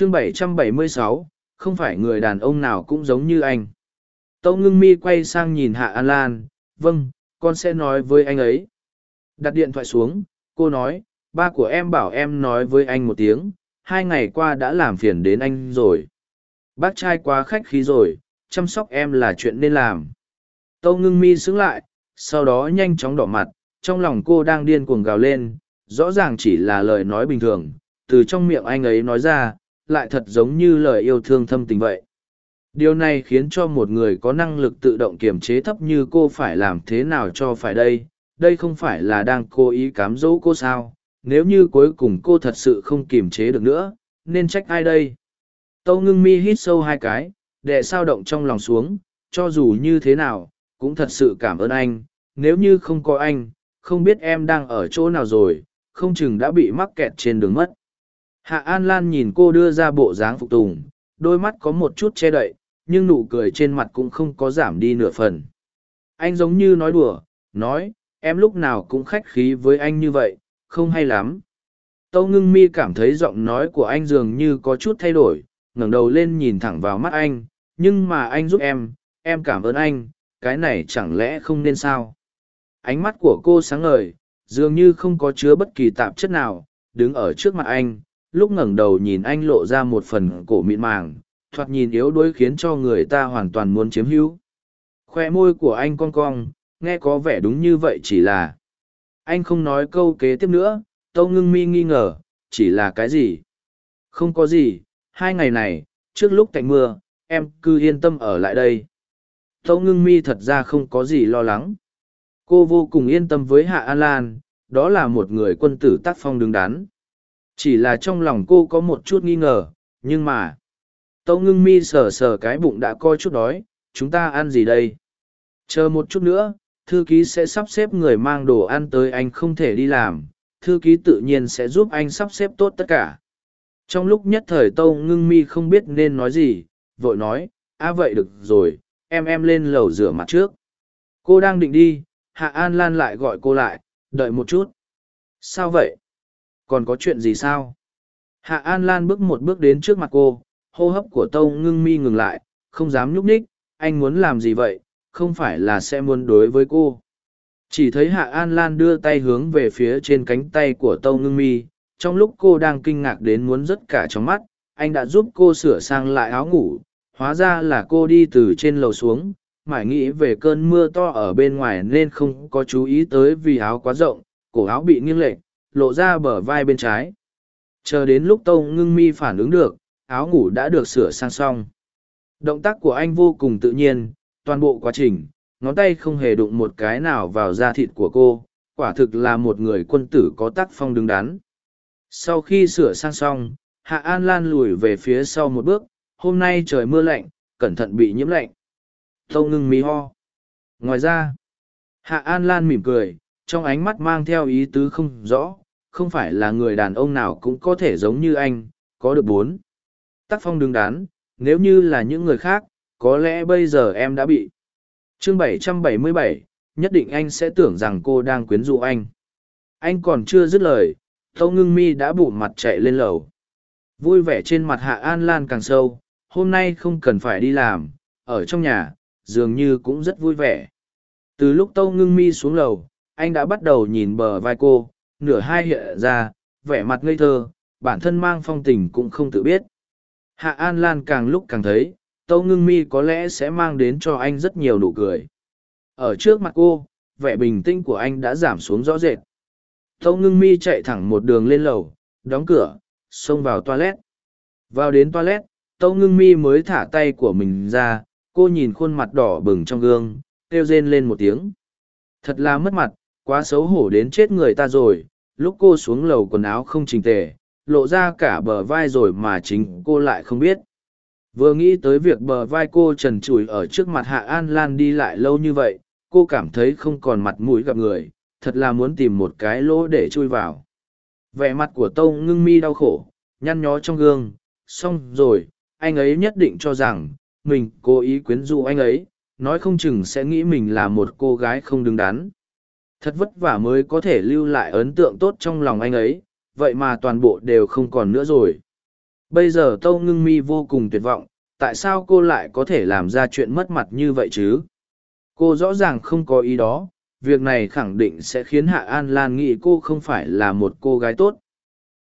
chương 776, không phải người đàn ông nào cũng giống như anh. Tâu ngưng mi quay sang nhìn Hạ An Lan, vâng, con sẽ nói với anh ấy. Đặt điện thoại xuống, cô nói, ba của em bảo em nói với anh một tiếng, hai ngày qua đã làm phiền đến anh rồi. Bác trai quá khách khí rồi, chăm sóc em là chuyện nên làm. Tâu ngưng mi sững lại, sau đó nhanh chóng đỏ mặt, trong lòng cô đang điên cuồng gào lên, rõ ràng chỉ là lời nói bình thường, từ trong miệng anh ấy nói ra, lại thật giống như lời yêu thương thâm tình vậy. Điều này khiến cho một người có năng lực tự động kiềm chế thấp như cô phải làm thế nào cho phải đây, đây không phải là đang cố ý cám dỗ cô sao, nếu như cuối cùng cô thật sự không kiềm chế được nữa, nên trách ai đây? Tâu ngưng mi hít sâu hai cái, đệ sao động trong lòng xuống, cho dù như thế nào, cũng thật sự cảm ơn anh, nếu như không có anh, không biết em đang ở chỗ nào rồi, không chừng đã bị mắc kẹt trên đường mất. Hạ An Lan nhìn cô đưa ra bộ dáng phục tùng, đôi mắt có một chút che đậy, nhưng nụ cười trên mặt cũng không có giảm đi nửa phần. Anh giống như nói đùa, nói, em lúc nào cũng khách khí với anh như vậy, không hay lắm. Tâu ngưng mi cảm thấy giọng nói của anh dường như có chút thay đổi, ngẩng đầu lên nhìn thẳng vào mắt anh, nhưng mà anh giúp em, em cảm ơn anh, cái này chẳng lẽ không nên sao? Ánh mắt của cô sáng ngời, dường như không có chứa bất kỳ tạp chất nào, đứng ở trước mặt anh, lúc ngẩng đầu nhìn anh lộ ra một phần cổ mịn màng, thoạt nhìn yếu đuối khiến cho người ta hoàn toàn muốn chiếm hữu. Khoe môi của anh cong cong, nghe có vẻ đúng như vậy chỉ là. Anh không nói câu kế tiếp nữa, Tâu Ngưng Mi nghi ngờ, chỉ là cái gì? Không có gì, hai ngày này, trước lúc tạnh mưa, em cứ yên tâm ở lại đây. Tâu Ngưng Mi thật ra không có gì lo lắng. Cô vô cùng yên tâm với Hạ An Lan, đó là một người quân tử tác phong đứng đắn. Chỉ là trong lòng cô có một chút nghi ngờ, nhưng mà... Tâu ngưng mi sờ sờ cái bụng đã coi chút đói, chúng ta ăn gì đây? Chờ một chút nữa, thư ký sẽ sắp xếp người mang đồ ăn tới anh không thể đi làm, thư ký tự nhiên sẽ giúp anh sắp xếp tốt tất cả. Trong lúc nhất thời Tâu ngưng mi không biết nên nói gì, vội nói, à vậy được rồi, em em lên lầu rửa mặt trước. Cô đang định đi, Hạ An Lan lại gọi cô lại, đợi một chút. Sao vậy? Còn có chuyện gì sao? Hạ An Lan bước một bước đến trước mặt cô, hô hấp của tâu ngưng mi ngừng lại không dám nhúc nhích anh muốn làm gì vậy không phải là sẽ muốn đối với cô chỉ thấy hạ an lan đưa tay hướng về phía trên cánh tay của tâu ngưng mi trong lúc cô đang kinh ngạc đến muốn rớt cả trong mắt anh đã giúp cô sửa sang lại áo ngủ hóa ra là cô đi từ trên lầu xuống mải nghĩ về cơn mưa to ở bên ngoài nên không có chú ý tới vì áo quá rộng cổ áo bị nghiêng lệch lộ ra bờ vai bên trái chờ đến lúc tâu ngưng mi phản ứng được áo ngủ đã được sửa sang xong. Động tác của anh vô cùng tự nhiên, toàn bộ quá trình, ngón tay không hề đụng một cái nào vào da thịt của cô, quả thực là một người quân tử có tác phong đứng đắn. Sau khi sửa sang xong, Hạ An Lan lùi về phía sau một bước, hôm nay trời mưa lạnh, cẩn thận bị nhiễm lạnh. Tâu ngưng mí ho. Ngoài ra, Hạ An Lan mỉm cười, trong ánh mắt mang theo ý tứ không rõ, không phải là người đàn ông nào cũng có thể giống như anh, có được bốn tác phong đứng đắn, nếu như là những người khác, có lẽ bây giờ em đã bị. Chương 777, nhất định anh sẽ tưởng rằng cô đang quyến rũ anh. Anh còn chưa dứt lời, Tâu Ngưng Mi đã bụng mặt chạy lên lầu. Vui vẻ trên mặt Hạ An Lan càng sâu, hôm nay không cần phải đi làm, ở trong nhà, dường như cũng rất vui vẻ. Từ lúc Tâu Ngưng Mi xuống lầu, anh đã bắt đầu nhìn bờ vai cô, nửa hai hiện ra, vẻ mặt ngây thơ, bản thân mang phong tình cũng không tự biết. Hạ An Lan càng lúc càng thấy, Tâu Ngưng Mi có lẽ sẽ mang đến cho anh rất nhiều nụ cười. Ở trước mặt cô, vẻ bình tĩnh của anh đã giảm xuống rõ rệt. Tâu Ngưng Mi chạy thẳng một đường lên lầu, đóng cửa, xông vào toilet. Vào đến toilet, Tâu Ngưng Mi mới thả tay của mình ra, cô nhìn khuôn mặt đỏ bừng trong gương, kêu rên lên một tiếng. Thật là mất mặt, quá xấu hổ đến chết người ta rồi, lúc cô xuống lầu quần áo không chỉnh tề, lộ ra cả bờ vai rồi mà chính cô lại không biết. Vừa nghĩ tới việc bờ vai cô trần trụi ở trước mặt hạ an lan đi lại lâu như vậy cô cảm thấy không còn mặt mũi gặp người thật là muốn tìm một cái lỗ để chui vào. Vẻ mặt của tâu ngưng mi đau khổ nhăn nhó trong gương xong rồi anh ấy nhất định cho rằng mình cố ý quyến rũ anh ấy nói không chừng sẽ nghĩ mình là một cô gái không đứng đắn thật vất vả mới có thể lưu lại ấn tượng tốt trong lòng anh ấy vậy mà toàn bộ đều không còn nữa rồi. Bây giờ Tâu Ngưng Mi vô cùng tuyệt vọng, tại sao cô lại có thể làm ra chuyện mất mặt như vậy chứ? Cô rõ ràng không có ý đó, việc này khẳng định sẽ khiến Hạ An Lan nghĩ cô không phải là một cô gái tốt.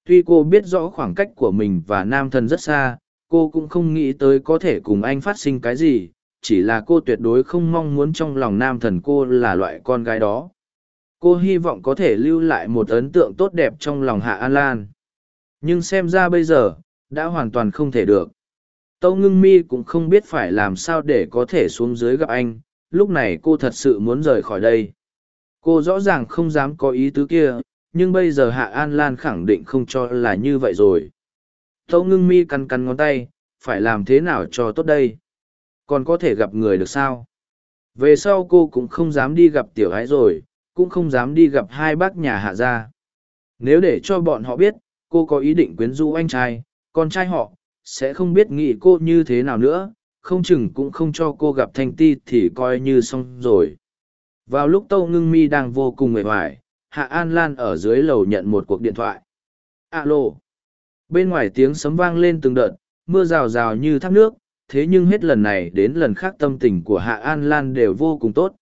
Tuy cô biết rõ khoảng cách của mình và nam thần rất xa, cô cũng không nghĩ tới có thể cùng anh phát sinh cái gì, chỉ là cô tuyệt đối không mong muốn trong lòng nam thần cô là loại con gái đó. Cô hy vọng có thể lưu lại một ấn tượng tốt đẹp trong lòng Hạ An Lan. Nhưng xem ra bây giờ, đã hoàn toàn không thể được. Tâu ngưng mi cũng không biết phải làm sao để có thể xuống dưới gặp anh, lúc này cô thật sự muốn rời khỏi đây. Cô rõ ràng không dám có ý tứ kia, nhưng bây giờ Hạ An Lan khẳng định không cho là như vậy rồi. Tâu ngưng mi cắn cắn ngón tay, phải làm thế nào cho tốt đây? Còn có thể gặp người được sao? Về sau cô cũng không dám đi gặp tiểu ái rồi, cũng không dám đi gặp hai bác nhà hạ gia. Nếu để cho bọn họ biết, cô có ý định quyến rũ anh trai, con trai họ, sẽ không biết nghĩ cô như thế nào nữa, không chừng cũng không cho cô gặp thanh ti thì coi như xong rồi. Vào lúc Tâu Ngưng Mi đang vô cùng mệt mỏi, Hạ An Lan ở dưới lầu nhận một cuộc điện thoại. Alo! Bên ngoài tiếng sấm vang lên từng đợt, mưa rào rào như thác nước, thế nhưng hết lần này đến lần khác tâm tình của Hạ An Lan đều vô cùng tốt.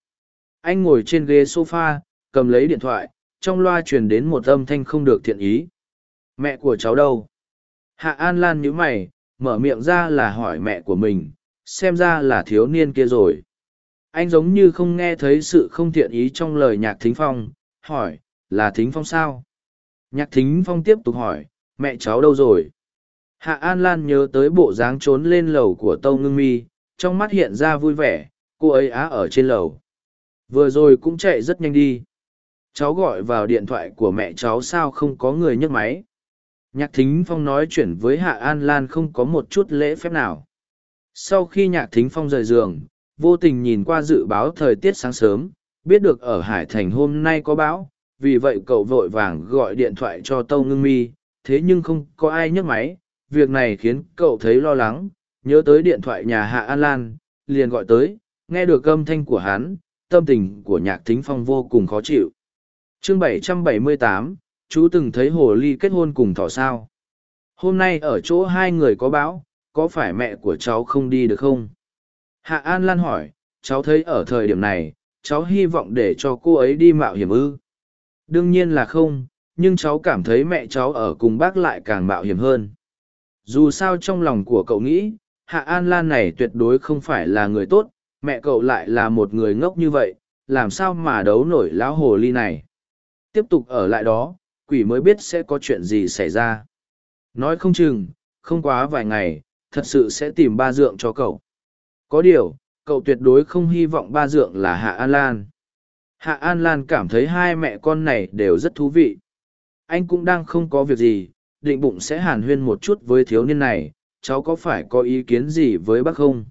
Anh ngồi trên ghế sofa, cầm lấy điện thoại, trong loa truyền đến một âm thanh không được thiện ý. Mẹ của cháu đâu? Hạ An Lan nhíu mày, mở miệng ra là hỏi mẹ của mình, xem ra là thiếu niên kia rồi. Anh giống như không nghe thấy sự không thiện ý trong lời nhạc thính phong, hỏi, là thính phong sao? Nhạc thính phong tiếp tục hỏi, mẹ cháu đâu rồi? Hạ An Lan nhớ tới bộ dáng trốn lên lầu của Tâu Ngưng Mi, trong mắt hiện ra vui vẻ, cô ấy á ở trên lầu. Vừa rồi cũng chạy rất nhanh đi. Cháu gọi vào điện thoại của mẹ cháu sao không có người nhấc máy. Nhạc Thính Phong nói chuyện với Hạ An Lan không có một chút lễ phép nào. Sau khi Nhạc Thính Phong rời giường, vô tình nhìn qua dự báo thời tiết sáng sớm, biết được ở Hải Thành hôm nay có bão, vì vậy cậu vội vàng gọi điện thoại cho Tâu Ngưng Mi, thế nhưng không có ai nhấc máy, việc này khiến cậu thấy lo lắng, nhớ tới điện thoại nhà Hạ An Lan, liền gọi tới, nghe được âm thanh của hắn, tâm tình của Nhạc Thính Phong vô cùng khó chịu. Chương 778, chú từng thấy hồ ly kết hôn cùng thỏ sao? Hôm nay ở chỗ hai người có bão có phải mẹ của cháu không đi được không? Hạ an lan hỏi cháu thấy ở thời điểm này cháu hy vọng để cho cô ấy đi mạo hiểm ư? Đương nhiên là không nhưng cháu cảm thấy mẹ cháu ở cùng bác lại càng mạo hiểm hơn. Dù sao trong lòng của cậu nghĩ hạ an lan này tuyệt đối không phải là người tốt mẹ cậu lại là một người ngốc như vậy làm sao mà đấu nổi lão hồ ly này? Tiếp tục ở lại đó quỷ mới biết sẽ có chuyện gì xảy ra. Nói không chừng, không quá vài ngày, thật sự sẽ tìm ba dượng cho cậu. Có điều, cậu tuyệt đối không hy vọng ba dượng là Hạ An Lan. Hạ An Lan cảm thấy hai mẹ con này đều rất thú vị. Anh cũng đang không có việc gì, định bụng sẽ hàn huyên một chút với thiếu niên này, cháu có phải có ý kiến gì với bác không?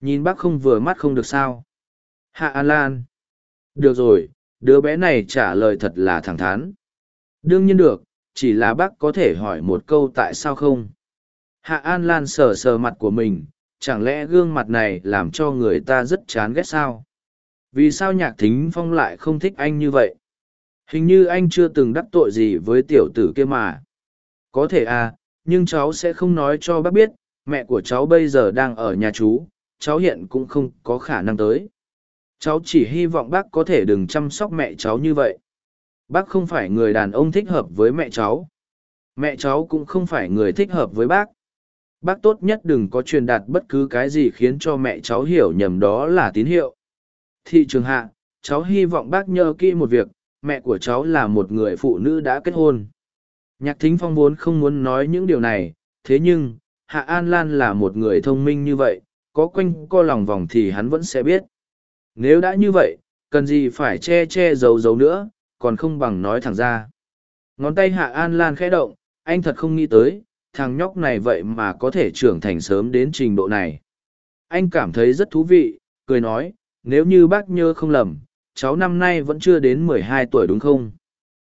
Nhìn bác không vừa mắt không được sao? Hạ An Lan. Được rồi, đứa bé này trả lời thật là thẳng thắn. Đương nhiên được, chỉ là bác có thể hỏi một câu tại sao không? Hạ An Lan sờ sờ mặt của mình, chẳng lẽ gương mặt này làm cho người ta rất chán ghét sao? Vì sao nhạc thính phong lại không thích anh như vậy? Hình như anh chưa từng đắc tội gì với tiểu tử kia mà. Có thể à, nhưng cháu sẽ không nói cho bác biết, mẹ của cháu bây giờ đang ở nhà chú, cháu hiện cũng không có khả năng tới. Cháu chỉ hy vọng bác có thể đừng chăm sóc mẹ cháu như vậy. Bác không phải người đàn ông thích hợp với mẹ cháu. Mẹ cháu cũng không phải người thích hợp với bác. Bác tốt nhất đừng có truyền đạt bất cứ cái gì khiến cho mẹ cháu hiểu nhầm đó là tín hiệu. Thị trường hạ, cháu hy vọng bác nhớ kỹ một việc, mẹ của cháu là một người phụ nữ đã kết hôn. Nhạc thính phong vốn không muốn nói những điều này, thế nhưng, hạ an lan là một người thông minh như vậy, có quanh co lòng vòng thì hắn vẫn sẽ biết nếu đã như vậy cần gì phải che che giấu giấu nữa còn không bằng nói thẳng ra. Ngón tay Hạ An Lan khẽ động, anh thật không nghĩ tới, thằng nhóc này vậy mà có thể trưởng thành sớm đến trình độ này. Anh cảm thấy rất thú vị, cười nói, nếu như bác nhớ không lầm, cháu năm nay vẫn chưa đến mười hai tuổi đúng không?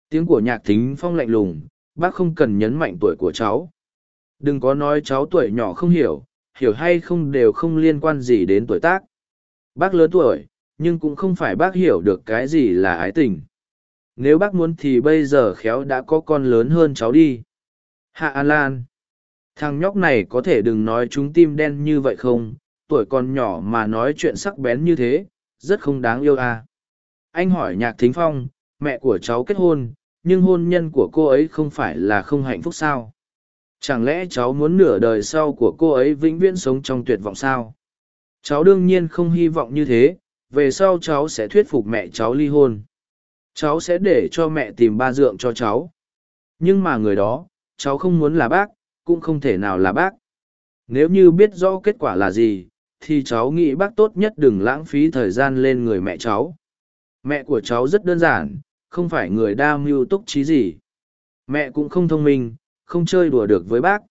Tiếng của nhạc thính phong lạnh lùng, bác không cần nhấn mạnh tuổi của cháu. Đừng có nói cháu tuổi nhỏ không hiểu, hiểu hay không đều không liên quan gì đến tuổi tác. Bác lớn tuổi, nhưng cũng không phải bác hiểu được cái gì là ái tình. Nếu bác muốn thì bây giờ khéo đã có con lớn hơn cháu đi. Hạ an lan, thằng nhóc này có thể đừng nói chúng tim đen như vậy không? Tuổi còn nhỏ mà nói chuyện sắc bén như thế, rất không đáng yêu à. anh hỏi nhạc thính phong, mẹ của cháu kết hôn, nhưng hôn nhân của cô ấy không phải là không hạnh phúc sao? Chẳng lẽ cháu muốn nửa đời sau của cô ấy vĩnh viễn sống trong tuyệt vọng sao? Cháu đương nhiên không hy vọng như thế về sau cháu sẽ thuyết phục mẹ cháu ly hôn. Cháu sẽ để cho mẹ tìm ba dượng cho cháu. Nhưng mà người đó, cháu không muốn là bác, cũng không thể nào là bác. Nếu như biết rõ kết quả là gì, thì cháu nghĩ bác tốt nhất đừng lãng phí thời gian lên người mẹ cháu. Mẹ của cháu rất đơn giản, không phải người đa mưu túc trí gì. Mẹ cũng không thông minh, không chơi đùa được với bác.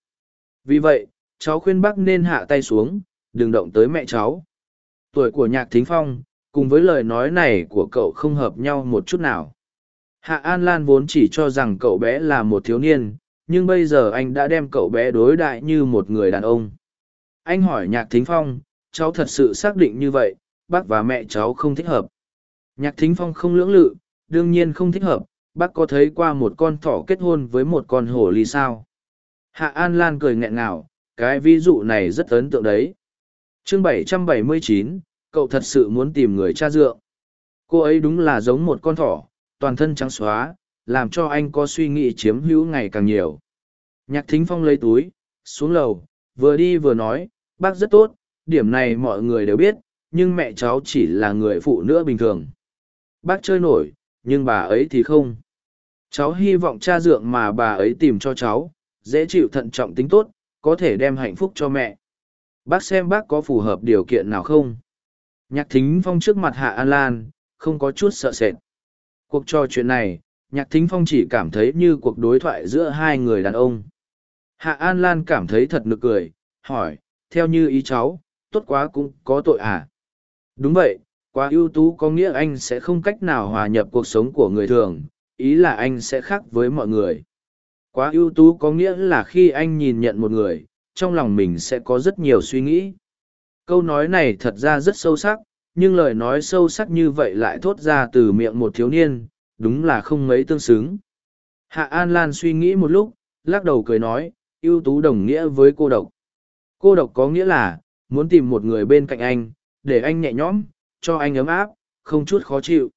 Vì vậy, cháu khuyên bác nên hạ tay xuống, đừng động tới mẹ cháu. Tuổi của nhạc thính phong cùng với lời nói này của cậu không hợp nhau một chút nào. Hạ an lan vốn chỉ cho rằng cậu bé là một thiếu niên nhưng bây giờ anh đã đem cậu bé đối đại như một người đàn ông. Anh hỏi nhạc thính phong cháu thật sự xác định như vậy bác và mẹ cháu không thích hợp? Nhạc thính phong không lưỡng lự đương nhiên không thích hợp bác có thấy qua một con thỏ kết hôn với một con hổ ly sao? Hạ an lan cười nghẹn ngào cái ví dụ này rất ấn tượng đấy. Chương 779, cậu thật sự muốn tìm người cha dượng cô ấy đúng là giống một con thỏ, toàn thân trắng xóa, làm cho anh có suy nghĩ chiếm hữu ngày càng nhiều. Nhạc thính phong lấy túi, xuống lầu, vừa đi vừa nói, bác rất tốt, điểm này mọi người đều biết, nhưng mẹ cháu chỉ là người phụ nữ bình thường. Bác chơi nổi, nhưng bà ấy thì không. Cháu hy vọng cha dượng mà bà ấy tìm cho cháu, dễ chịu thận trọng tính tốt, có thể đem hạnh phúc cho mẹ. Bác xem bác có phù hợp điều kiện nào không? Nhạc thính phong trước mặt hạ an lan, không có chút sợ sệt. Cuộc trò chuyện này, nhạc thính phong chỉ cảm thấy như cuộc đối thoại giữa hai người đàn ông. Hạ an lan cảm thấy thật nực cười, hỏi, theo như ý cháu, tốt quá cũng có tội à? Đúng vậy, quá ưu tú có nghĩa anh sẽ không cách nào hòa nhập cuộc sống của người thường, ý là anh sẽ khác với mọi người. Quá ưu tú có nghĩa là khi anh nhìn nhận một người, trong lòng mình sẽ có rất nhiều suy nghĩ câu nói này thật ra rất sâu sắc, nhưng lời nói sâu sắc như vậy lại thốt ra từ miệng một thiếu niên, đúng là không mấy tương xứng. Hạ an lan suy nghĩ một lúc, lắc đầu cười nói, ưu tú đồng nghĩa với cô độc. Cô độc có nghĩa là, muốn tìm một người bên cạnh anh, để anh nhẹ nhõm, cho anh ấm áp, không chút khó chịu.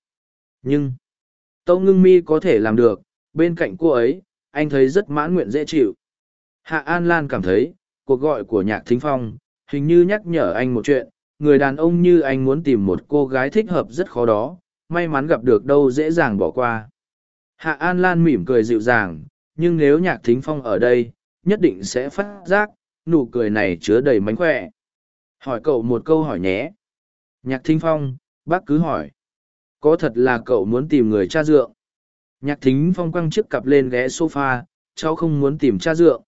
Nhưng, tâu ngưng mi có thể làm được, bên cạnh cô ấy, anh thấy rất mãn nguyện dễ chịu. Hạ an lan cảm thấy, cuộc gọi của nhạc thính phong hình như nhắc nhở anh một chuyện, người đàn ông như anh muốn tìm một cô gái thích hợp rất khó đó, may mắn gặp được đâu dễ dàng bỏ qua. Hạ an lan mỉm cười dịu dàng, nhưng nếu nhạc thính phong ở đây, nhất định sẽ phát giác, nụ cười này chứa đầy mánh khỏe. Hỏi cậu một câu hỏi nhé. Nhạc thính phong, bác cứ hỏi. Có thật là cậu muốn tìm người cha dượng? Nhạc thính phong quăng chiếc cặp lên ghé sofa, cháu không muốn tìm cha dượng.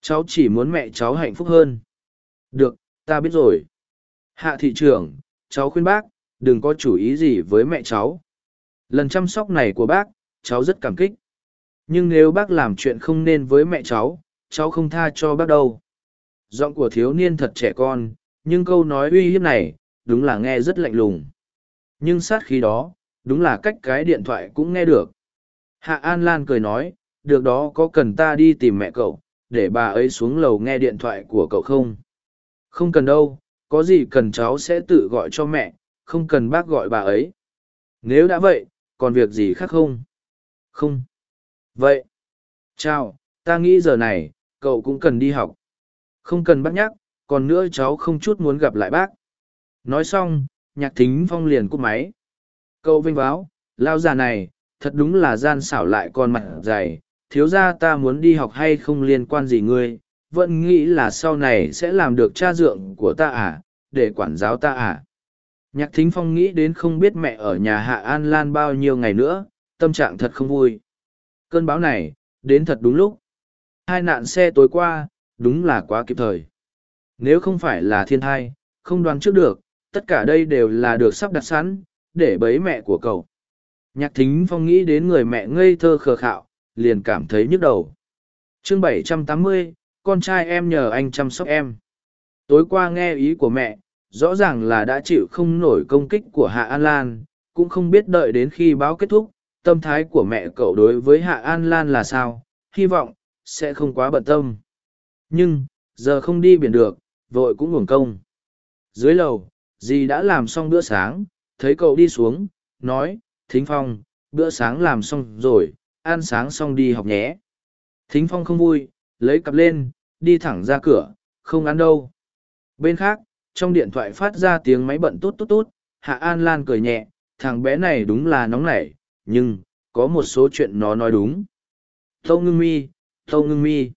Cháu chỉ muốn mẹ cháu hạnh phúc hơn được, ta biết rồi. Hạ thị trưởng, cháu khuyên bác, đừng có chủ ý gì với mẹ cháu. Lần chăm sóc này của bác, cháu rất cảm kích. Nhưng nếu bác làm chuyện không nên với mẹ cháu cháu không tha cho bác đâu. Giọng của thiếu niên thật trẻ con, nhưng câu nói uy hiếp này, đúng là nghe rất lạnh lùng. Nhưng sát khí đó, đúng là cách cái điện thoại cũng nghe được. Hạ an lan cười nói, được đó, có cần ta đi tìm mẹ cậu, để bà ấy xuống lầu nghe điện thoại của cậu không? Không cần đâu có gì cần cháu sẽ tự gọi cho mẹ không cần bác gọi bà ấy. Nếu đã vậy còn việc gì khác không? Không. Vậy chào ta nghĩ giờ này cậu cũng cần đi học. Không cần bác nhắc còn nữa cháu không chút muốn gặp lại bác. Nói xong nhạc thính phong liền cúp máy. Cậu vênh váo, lao già này thật đúng là gian xảo lại con mặt dày thiếu ra ta muốn đi học hay không liên quan gì ngươi vẫn nghĩ là sau này sẽ làm được cha dượng của ta à để quản giáo ta à. Nhạc thính phong nghĩ đến không biết mẹ ở nhà hạ an lan bao nhiêu ngày nữa tâm trạng thật không vui. Cơn bão này đến thật đúng lúc. Hai nạn xe tối qua đúng là quá kịp thời. Nếu không phải là thiên thai không đoán trước được tất cả đây đều là được sắp đặt sẵn để bấy mẹ của cậu. Nhạc thính phong nghĩ đến người mẹ ngây thơ khờ khạo liền cảm thấy nhức đầu. Chương 780, con trai em nhờ anh chăm sóc em tối qua nghe ý của mẹ rõ ràng là đã chịu không nổi công kích của hạ an lan cũng không biết đợi đến khi báo kết thúc tâm thái của mẹ cậu đối với hạ an lan là sao hy vọng sẽ không quá bận tâm Nhưng, giờ không đi biển được, vội cũng ngủng công. Dưới lầu, dì đã làm xong bữa sáng, thấy cậu đi xuống, nói, Thính Phong, bữa sáng làm xong rồi, ăn sáng xong đi học nhé. Thính Phong không vui, lấy cặp lên, đi thẳng ra cửa, không ăn đâu. Bên khác, trong điện thoại phát ra tiếng máy bận tốt tốt tốt, Hạ An Lan cười nhẹ, thằng bé này đúng là nóng nảy, nhưng, có một số chuyện nó nói đúng. Tâu ngưng mi, tâu ngưng mi.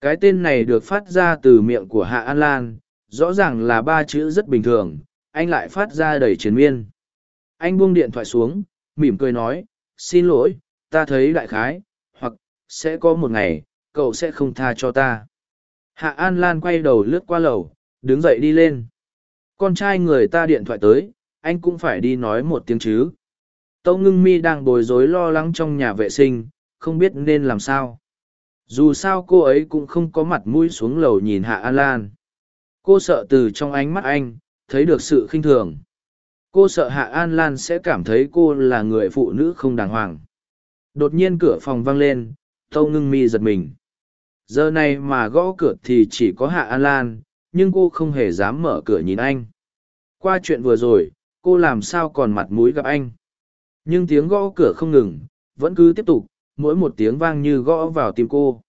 Cái tên này được phát ra từ miệng của Hạ An Lan, rõ ràng là ba chữ rất bình thường, anh lại phát ra đầy chiến miên. Anh buông điện thoại xuống, mỉm cười nói, xin lỗi, ta thấy đại khái, hoặc, sẽ có một ngày, cậu sẽ không tha cho ta. Hạ An Lan quay đầu lướt qua lầu, đứng dậy đi lên. Con trai người ta điện thoại tới, anh cũng phải đi nói một tiếng chứ. Tâu ngưng mi đang bối rối lo lắng trong nhà vệ sinh, không biết nên làm sao. Dù sao cô ấy cũng không có mặt mũi xuống lầu nhìn Hạ An Lan. Cô sợ từ trong ánh mắt anh, thấy được sự khinh thường. Cô sợ Hạ An Lan sẽ cảm thấy cô là người phụ nữ không đàng hoàng. Đột nhiên cửa phòng vang lên, Tâu ngưng mi giật mình. Giờ này mà gõ cửa thì chỉ có Hạ An Lan, nhưng cô không hề dám mở cửa nhìn anh. Qua chuyện vừa rồi, cô làm sao còn mặt mũi gặp anh. Nhưng tiếng gõ cửa không ngừng, vẫn cứ tiếp tục, mỗi một tiếng vang như gõ vào tim cô.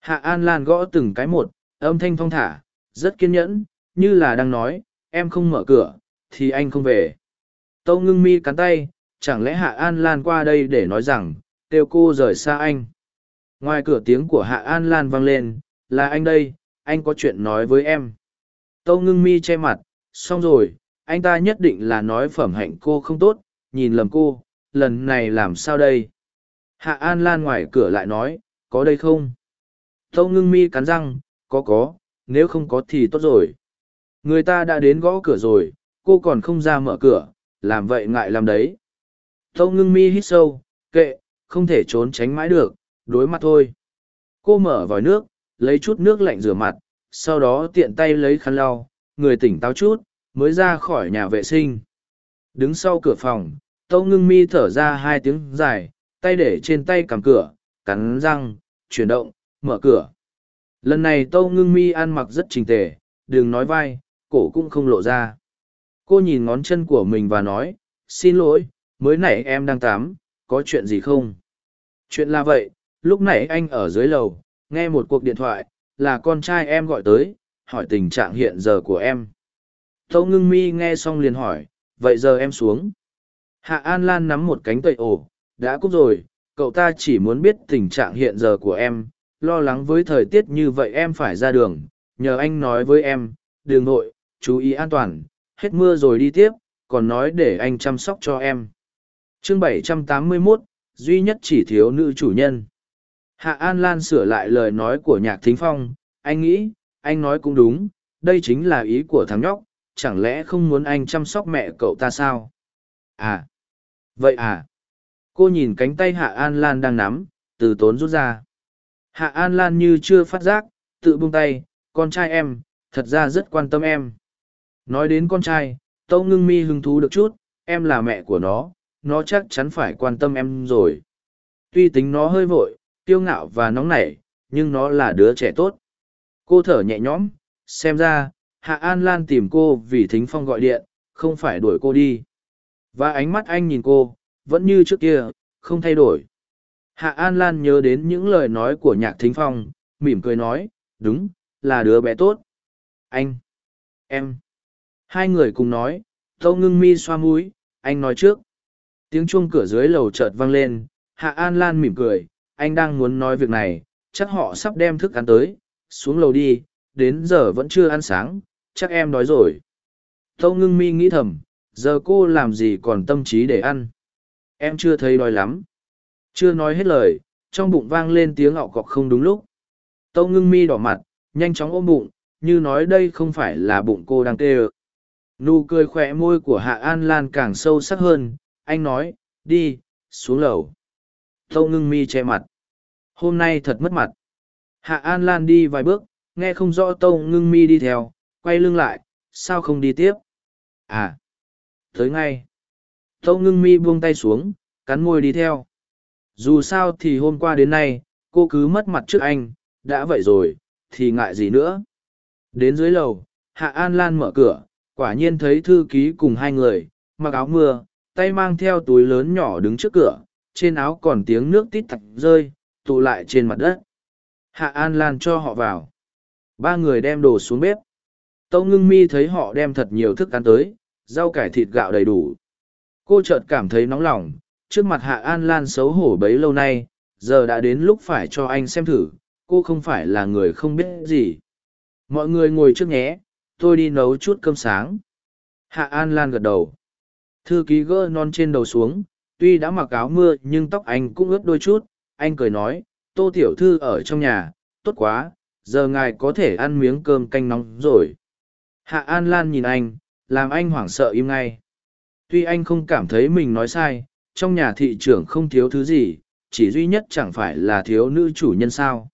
Hạ An Lan gõ từng cái một, âm thanh thong thả, rất kiên nhẫn, như là đang nói, em không mở cửa, thì anh không về. Tâu ngưng mi cắn tay, chẳng lẽ Hạ An Lan qua đây để nói rằng, kêu cô rời xa anh. Ngoài cửa tiếng của Hạ An Lan vang lên, là anh đây, anh có chuyện nói với em. Tâu ngưng mi che mặt, xong rồi, anh ta nhất định là nói phẩm hạnh cô không tốt, nhìn lầm cô, lần này làm sao đây? Hạ An Lan ngoài cửa lại nói, có đây không? Tâu ngưng mi cắn răng, có có, nếu không có thì tốt rồi. Người ta đã đến gõ cửa rồi, cô còn không ra mở cửa, làm vậy ngại làm đấy. Tâu ngưng mi hít sâu, kệ, không thể trốn tránh mãi được, đối mặt thôi. Cô mở vòi nước, lấy chút nước lạnh rửa mặt, sau đó tiện tay lấy khăn lau, người tỉnh táo chút, mới ra khỏi nhà vệ sinh. Đứng sau cửa phòng, Tâu ngưng mi thở ra hai tiếng dài, tay để trên tay cầm cửa, cắn răng, chuyển động, mở cửa. Lần này Tâu ngưng mi ăn mặc rất trình tề, đừng nói vai, cổ cũng không lộ ra. Cô nhìn ngón chân của mình và nói, xin lỗi, mới nãy em đang tắm, có chuyện gì không? Chuyện là vậy, lúc nãy anh ở dưới lầu, nghe một cuộc điện thoại, là con trai em gọi tới, hỏi tình trạng hiện giờ của em. Tâu ngưng mi nghe xong liền hỏi, vậy giờ em xuống. Hạ An Lan nắm một cánh tẩy ổ, đã cúp rồi, cậu ta chỉ muốn biết tình trạng hiện giờ của em, lo lắng với thời tiết như vậy em phải ra đường, nhờ anh nói với em, đường nội, chú ý an toàn, hết mưa rồi đi tiếp, còn nói để anh chăm sóc cho em. chương 781, duy nhất chỉ thiếu nữ chủ nhân. Hạ An Lan sửa lại lời nói của Nhạc Thính Phong, anh nghĩ, anh nói cũng đúng, đây chính là ý của thằng nhóc, chẳng lẽ không muốn anh chăm sóc mẹ cậu ta sao? À, vậy à? Cô nhìn cánh tay Hạ An Lan đang nắm, từ tốn rút ra. Hạ An Lan như chưa phát giác, tự buông tay, con trai em, thật ra rất quan tâm em. Nói đến con trai, Tâu Ngưng Mi hứng thú được chút, em là mẹ của nó, nó chắc chắn phải quan tâm em rồi. Tuy tính nó hơi vội, kiêu ngạo và nóng nảy, nhưng nó là đứa trẻ tốt. Cô thở nhẹ nhõm, xem ra, Hạ An Lan tìm cô vì Thính Phong gọi điện, không phải đuổi cô đi. Và ánh mắt anh nhìn cô, vẫn như trước kia, không thay đổi. Hạ An Lan nhớ đến những lời nói của Nhạc Thính Phong, mỉm cười nói, đúng, là đứa bé tốt. Anh, em. Hai người cùng nói, Tâu ngưng mi xoa mũi, anh nói trước. Tiếng chuông cửa dưới lầu chợt vang lên, Hạ An Lan mỉm cười, anh đang muốn nói việc này, chắc họ sắp đem thức ăn tới, xuống lầu đi, đến giờ vẫn chưa ăn sáng, chắc em đói rồi. Tâu ngưng mi nghĩ thầm, giờ cô làm gì còn tâm trí để ăn. Em chưa thấy đói lắm. Chưa nói hết lời, trong bụng vang lên tiếng ọc cọc không đúng lúc. Tâu ngưng mi đỏ mặt, nhanh chóng ôm bụng, như nói đây không phải là bụng cô đang tê ơ. Nụ cười khỏe môi của Hạ An Lan càng sâu sắc hơn, anh nói, đi, xuống lầu. Tâu ngưng mi che mặt. Hôm nay thật mất mặt. Hạ An Lan đi vài bước, nghe không rõ Tâu ngưng mi đi theo, quay lưng lại, sao không đi tiếp? À, tới ngay. Tâu ngưng mi buông tay xuống, cắn môi đi theo. Dù sao thì hôm qua đến nay, cô cứ mất mặt trước anh, đã vậy rồi, thì ngại gì nữa. Đến dưới lầu, Hạ An Lan mở cửa, quả nhiên thấy thư ký cùng hai người, mặc áo mưa, tay mang theo túi lớn nhỏ đứng trước cửa, trên áo còn tiếng nước tít tạch rơi, tụ lại trên mặt đất. Hạ An Lan cho họ vào. Ba người đem đồ xuống bếp. Tâu ngưng mi thấy họ đem thật nhiều thức ăn tới, rau cải thịt gạo đầy đủ. Cô chợt cảm thấy nóng lòng, trước mặt Hạ An Lan xấu hổ bấy lâu nay, giờ đã đến lúc phải cho anh xem thử, cô không phải là người không biết gì. Mọi người ngồi trước nhé, tôi đi nấu chút cơm sáng. Hạ An Lan gật đầu. Thư ký gỡ non trên đầu xuống, tuy đã mặc áo mưa nhưng tóc anh cũng ướt đôi chút, anh cười nói, tô tiểu thư ở trong nhà, tốt quá, giờ ngài có thể ăn miếng cơm canh nóng rồi. Hạ An Lan nhìn anh, làm anh hoảng sợ im ngay. Tuy anh không cảm thấy mình nói sai, trong nhà thị trưởng không thiếu thứ gì, chỉ duy nhất chẳng phải là thiếu nữ chủ nhân sao.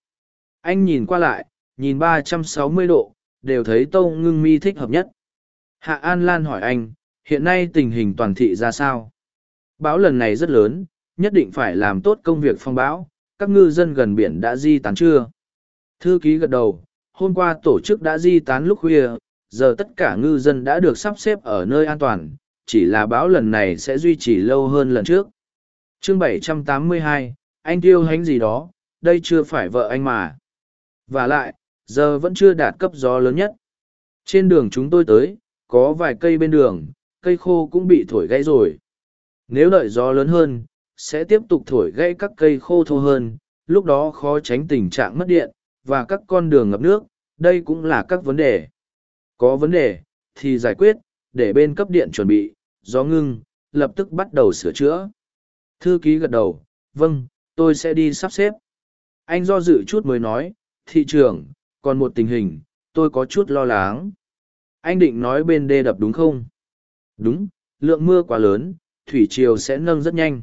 Anh nhìn qua lại, nhìn ba trăm sáu mươi độ, đều thấy Tâu Ngưng Mi thích hợp nhất. Hạ An Lan hỏi anh, hiện nay tình hình toàn thị ra sao? Bão lần này rất lớn, nhất định phải làm tốt công việc phong bão, các ngư dân gần biển đã di tán chưa? Thư ký gật đầu, hôm qua tổ chức đã di tán lúc khuya, giờ tất cả ngư dân đã được sắp xếp ở nơi an toàn, chỉ là bão lần này sẽ duy trì lâu hơn lần trước. Chương 782, anh tiêu hánh gì đó, đây chưa phải vợ anh mà. Và lại, giờ vẫn chưa đạt cấp gió lớn nhất. Trên đường chúng tôi tới, có vài cây bên đường, cây khô cũng bị thổi gãy rồi. Nếu đợi gió lớn hơn, sẽ tiếp tục thổi gãy các cây khô thô hơn, lúc đó khó tránh tình trạng mất điện, và các con đường ngập nước, đây cũng là các vấn đề. Có vấn đề, thì giải quyết, để bên cấp điện chuẩn bị, gió ngưng, lập tức bắt đầu sửa chữa. Thư ký gật đầu, vâng, tôi sẽ đi sắp xếp. Anh do dự chút mới nói, thị trường, còn một tình hình, tôi có chút lo lắng. Anh định nói bên đê đập đúng không? Đúng, lượng mưa quá lớn, thủy triều sẽ nâng rất nhanh.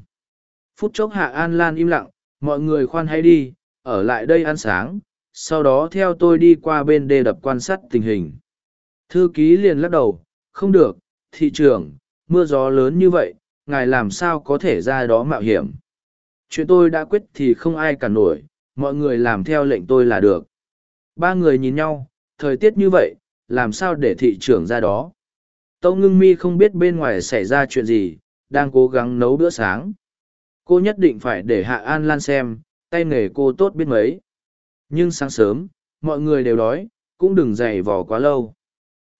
Phút chốc Hạ An Lan im lặng, mọi người khoan hay đi, ở lại đây ăn sáng, sau đó theo tôi đi qua bên đê đập quan sát tình hình. Thư ký liền lắc đầu, không được, thị trưởng, mưa gió lớn như vậy, ngài làm sao có thể ra đó mạo hiểm. Chuyện tôi đã quyết thì không ai cản nổi, mọi người làm theo lệnh tôi là được. Ba người nhìn nhau, thời tiết như vậy, làm sao để thị trưởng ra đó. Tâu ngưng mi không biết bên ngoài xảy ra chuyện gì, đang cố gắng nấu bữa sáng. Cô nhất định phải để Hạ An Lan xem, tay nghề cô tốt biết mấy. Nhưng sáng sớm, mọi người đều đói, cũng đừng dày vò quá lâu.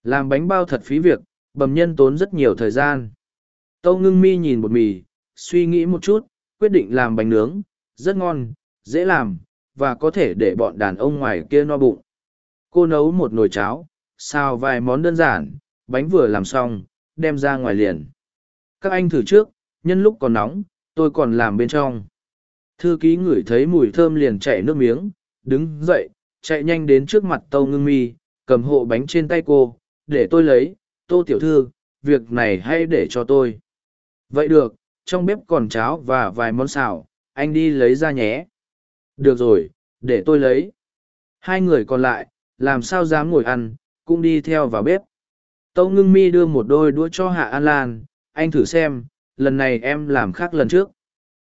Làm bánh bao thật phí việc, bầm nhân tốn rất nhiều thời gian. Tâu ngưng mi nhìn bột mì, suy nghĩ một chút, quyết định làm bánh nướng, rất ngon, dễ làm, và có thể để bọn đàn ông ngoài kia no bụng. Cô nấu một nồi cháo, xào vài món đơn giản, bánh vừa làm xong, đem ra ngoài liền. Các anh thử trước, nhân lúc còn nóng, tôi còn làm bên trong. Thư ký ngửi thấy mùi thơm liền chạy nước miếng, đứng dậy, chạy nhanh đến trước mặt tâu ngưng mi, cầm hộ bánh trên tay cô, để tôi lấy, tô tiểu thư, việc này hay để cho tôi. Vậy được, trong bếp còn cháo và vài món xào, anh đi lấy ra nhé. Được rồi, để tôi lấy. Hai người còn lại, làm sao dám ngồi ăn, cũng đi theo vào bếp. Tâu ngưng mi đưa một đôi đũa cho Hạ An Lan, anh thử xem, lần này em làm khác lần trước.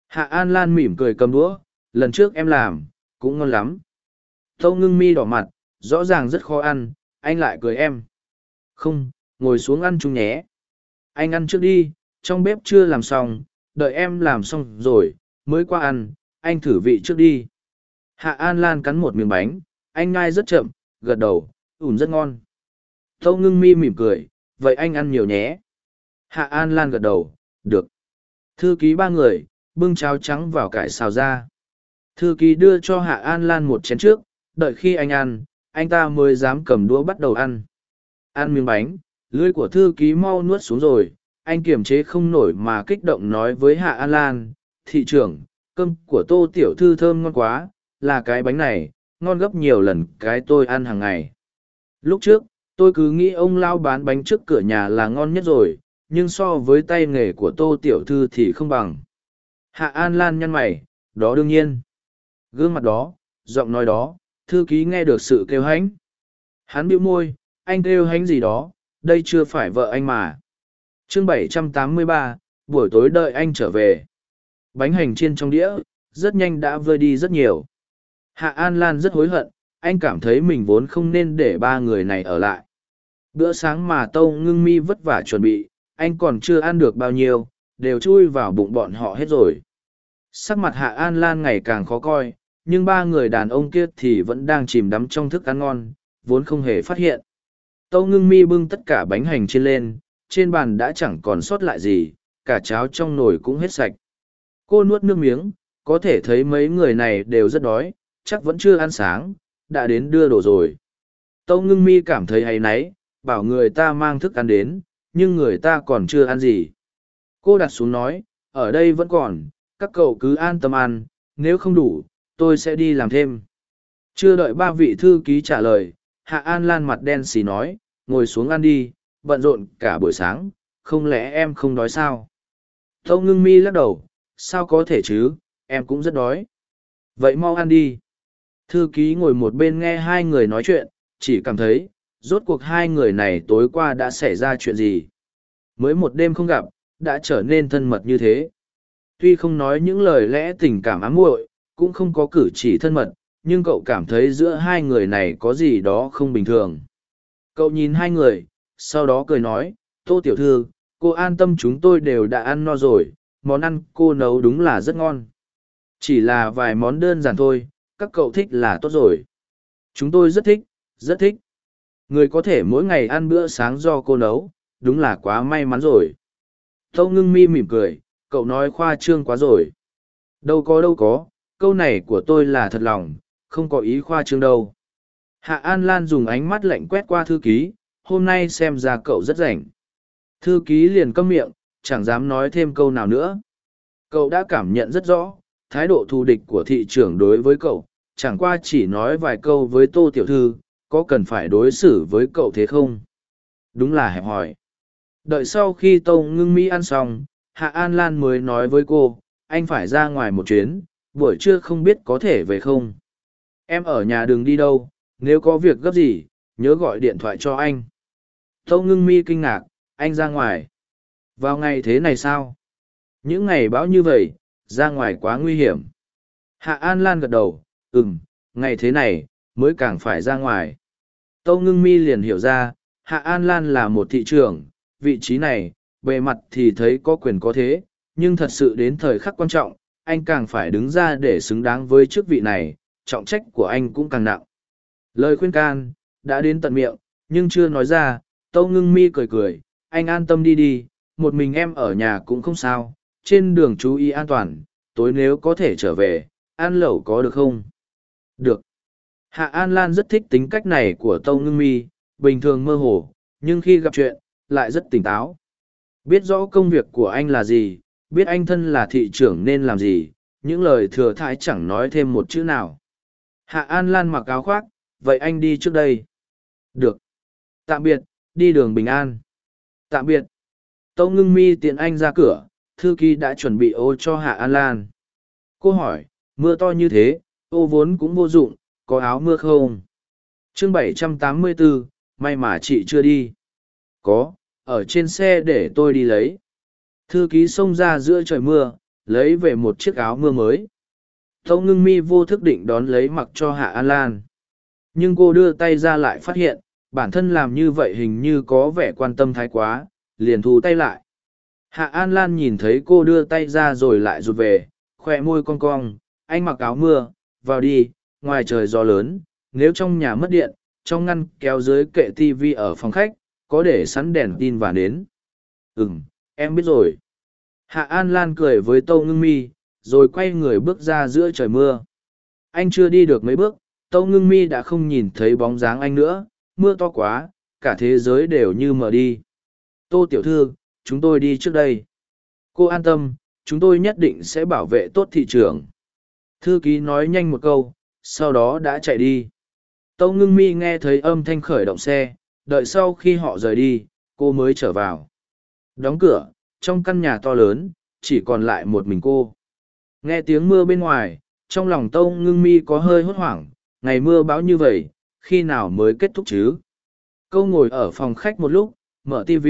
Hạ An Lan mỉm cười cầm đũa, lần trước em làm, cũng ngon lắm. Tâu ngưng mi đỏ mặt, rõ ràng rất khó ăn, anh lại cười em. Không, ngồi xuống ăn chung nhé. Anh ăn trước đi, trong bếp chưa làm xong, đợi em làm xong rồi, mới qua ăn, anh thử vị trước đi. Hạ An Lan cắn một miếng bánh, anh ngai rất chậm, gật đầu, ủn rất ngon. Tâu ngưng mi mỉm cười, vậy anh ăn nhiều nhé. Hạ An Lan gật đầu, được. Thư ký ba người, bưng cháo trắng vào cải xào ra. Thư ký đưa cho Hạ An Lan một chén trước, đợi khi anh ăn, anh ta mới dám cầm đũa bắt đầu ăn. Ăn miếng bánh, lưỡi của thư ký mau nuốt xuống rồi, anh kiềm chế không nổi mà kích động nói với Hạ An Lan, thị trưởng, cơm của tô tiểu thư thơm ngon quá, là cái bánh này, ngon gấp nhiều lần cái tôi ăn hàng ngày. Lúc trước, tôi cứ nghĩ ông lao bán bánh trước cửa nhà là ngon nhất rồi, nhưng so với tay nghề của tô tiểu thư thì không bằng. Hạ An Lan nhăn mày, đó đương nhiên. Gương mặt đó, giọng nói đó, thư ký nghe được sự kêu hãnh. Hắn bĩu môi, anh kêu hãnh gì đó, đây chưa phải vợ anh mà. chương 783, buổi tối đợi anh trở về. Bánh hành chiên trong đĩa, rất nhanh đã vơi đi rất nhiều. Hạ An Lan rất hối hận, anh cảm thấy mình vốn không nên để ba người này ở lại. Bữa sáng mà Tâu Ngưng Mi vất vả chuẩn bị, anh còn chưa ăn được bao nhiêu, đều chui vào bụng bọn họ hết rồi. Sắc mặt Hạ An Lan ngày càng khó coi, nhưng ba người đàn ông kia thì vẫn đang chìm đắm trong thức ăn ngon, vốn không hề phát hiện. Tâu ngưng mi bưng tất cả bánh hành trên lên, trên bàn đã chẳng còn sót lại gì, cả cháo trong nồi cũng hết sạch. Cô nuốt nước miếng, có thể thấy mấy người này đều rất đói, chắc vẫn chưa ăn sáng, đã đến đưa đồ rồi. Tâu ngưng mi cảm thấy hay náy, bảo người ta mang thức ăn đến, nhưng người ta còn chưa ăn gì. Cô đặt xuống nói, ở đây vẫn còn, các cậu cứ an tâm ăn, nếu không đủ, tôi sẽ đi làm thêm. Chưa đợi ba vị thư ký trả lời, Hạ An Lan mặt đen xì nói, ngồi xuống ăn đi, bận rộn cả buổi sáng, không lẽ em không đói sao? Tâu ngưng mi lắc đầu, sao có thể chứ, em cũng rất đói. Vậy mau ăn đi. Thư ký ngồi một bên nghe hai người nói chuyện, chỉ cảm thấy, rốt cuộc hai người này tối qua đã xảy ra chuyện gì. Mới một đêm không gặp, đã trở nên thân mật như thế. Tuy không nói những lời lẽ tình cảm ám muội, cũng không có cử chỉ thân mật, nhưng cậu cảm thấy giữa hai người này có gì đó không bình thường. Cậu nhìn hai người, sau đó cười nói, Tô Tiểu Thư, cô an tâm chúng tôi đều đã ăn no rồi, món ăn cô nấu đúng là rất ngon. Chỉ là vài món đơn giản thôi, các cậu thích là tốt rồi. Chúng tôi rất thích, rất thích. Người có thể mỗi ngày ăn bữa sáng do cô nấu, đúng là quá may mắn rồi. Tâu ngưng mi mỉm cười, cậu nói khoa trương quá rồi. Đâu có đâu có, câu này của tôi là thật lòng, không có ý khoa trương đâu. Hạ An Lan dùng ánh mắt lạnh quét qua thư ký, hôm nay xem ra cậu rất rảnh. Thư ký liền câm miệng, chẳng dám nói thêm câu nào nữa. Cậu đã cảm nhận rất rõ, thái độ thù địch của thị trưởng đối với cậu, chẳng qua chỉ nói vài câu với tô tiểu thư, có cần phải đối xử với cậu thế không? Đúng là hẹp hỏi. Đợi sau khi Tâu Ngưng Mỹ ăn xong, Hạ An Lan mới nói với cô, anh phải ra ngoài một chuyến, buổi trưa không biết có thể về không. Em ở nhà đừng đi đâu, nếu có việc gấp gì, nhớ gọi điện thoại cho anh. Tâu ngưng mi kinh ngạc, anh ra ngoài. Vào ngày thế này sao? Những ngày bão như vậy, ra ngoài quá nguy hiểm. Hạ An Lan gật đầu, ừm, ngày thế này, mới càng phải ra ngoài. Tâu ngưng mi liền hiểu ra, Hạ An Lan là một thị trường, vị trí này, bề mặt thì thấy có quyền có thế, nhưng thật sự đến thời khắc quan trọng, anh càng phải đứng ra để xứng đáng với chức vị này, trọng trách của anh cũng càng nặng. Lời khuyên can, đã đến tận miệng, nhưng chưa nói ra, Tâu ngưng mi cười cười, anh an tâm đi đi, một mình em ở nhà cũng không sao, trên đường chú ý an toàn, tối nếu có thể trở về, ăn lẩu có được không? Được. Hạ An Lan rất thích tính cách này của Tâu ngưng mi, bình thường mơ hồ, nhưng khi gặp chuyện, lại rất tỉnh táo. Biết rõ công việc của anh là gì, biết anh thân là thị trưởng nên làm gì, những lời thừa thãi chẳng nói thêm một chữ nào. Hạ An Lan mặc áo khoác, vậy anh đi trước đây. Được. Tạm biệt, đi đường bình an. Tạm biệt. Tâu ngưng mi tiện anh ra cửa, thư ký đã chuẩn bị ô cho Hạ An Lan. Cô hỏi, mưa to như thế, ô vốn cũng vô dụng, có áo mưa không? chương 784, may mà chị chưa đi. Có, ở trên xe để tôi đi lấy. Thư ký xông ra giữa trời mưa, lấy về một chiếc áo mưa mới. Tâu ngưng mi vô thức định đón lấy mặc cho Hạ An Lan. Nhưng cô đưa tay ra lại phát hiện, bản thân làm như vậy hình như có vẻ quan tâm thái quá, liền thu tay lại. Hạ An Lan nhìn thấy cô đưa tay ra rồi lại rụt về, khỏe môi cong cong, anh mặc áo mưa, vào đi, ngoài trời gió lớn, nếu trong nhà mất điện, trong ngăn kéo dưới kệ tivi ở phòng khách, có để sẵn đèn tin và nến. Ừm, em biết rồi. Hạ An Lan cười với Tâu Ngưng Mi, rồi quay người bước ra giữa trời mưa. Anh chưa đi được mấy bước, Tâu Ngưng Mi đã không nhìn thấy bóng dáng anh nữa, mưa to quá, cả thế giới đều như mờ đi. Tô Tiểu Thư, chúng tôi đi trước đây. Cô an tâm, chúng tôi nhất định sẽ bảo vệ tốt thị trường. Thư ký nói nhanh một câu, sau đó đã chạy đi. Tâu ngưng mi nghe thấy âm thanh khởi động xe, đợi sau khi họ rời đi, cô mới trở vào. Đóng cửa, trong căn nhà to lớn, chỉ còn lại một mình cô. Nghe tiếng mưa bên ngoài, trong lòng tâu ngưng mi có hơi hốt hoảng, ngày mưa bão như vậy, khi nào mới kết thúc chứ? Câu ngồi ở phòng khách một lúc, mở TV,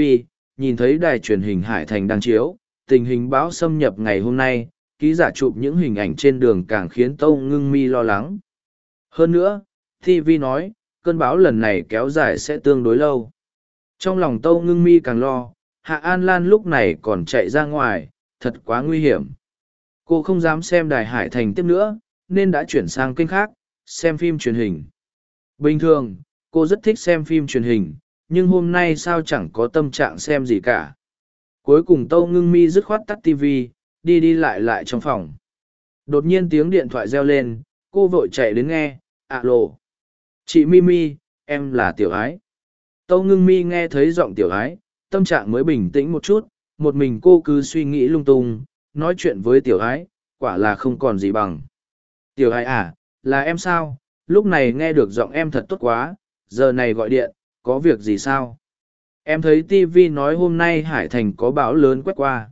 nhìn thấy đài truyền hình Hải Thành đang chiếu, tình hình bão xâm nhập ngày hôm nay, ký giả chụp những hình ảnh trên đường càng khiến tâu ngưng mi lo lắng. Hơn nữa, tv nói cơn bão lần này kéo dài sẽ tương đối lâu. Trong lòng tâu ngưng mi càng lo hạ an lan lúc này còn chạy ra ngoài thật quá nguy hiểm. Cô không dám xem đài hải thành tiếp nữa nên đã chuyển sang kênh khác xem phim truyền hình. Bình thường cô rất thích xem phim truyền hình nhưng hôm nay sao chẳng có tâm trạng xem gì cả. Cuối cùng tâu ngưng mi dứt khoát tắt tv đi đi lại lại trong phòng. Đột nhiên tiếng điện thoại reo lên cô vội chạy đến nghe ạ lộ chị mimi, em là tiểu ái. Tâu ngưng mi nghe thấy giọng tiểu ái, tâm trạng mới bình tĩnh một chút, một mình cô cứ suy nghĩ lung tung, nói chuyện với tiểu ái, quả là không còn gì bằng. Tiểu ái à là em sao? Lúc này nghe được giọng em thật tốt quá, giờ này gọi điện, có việc gì sao? Em thấy tv nói hôm nay hải thành có bão lớn quét qua.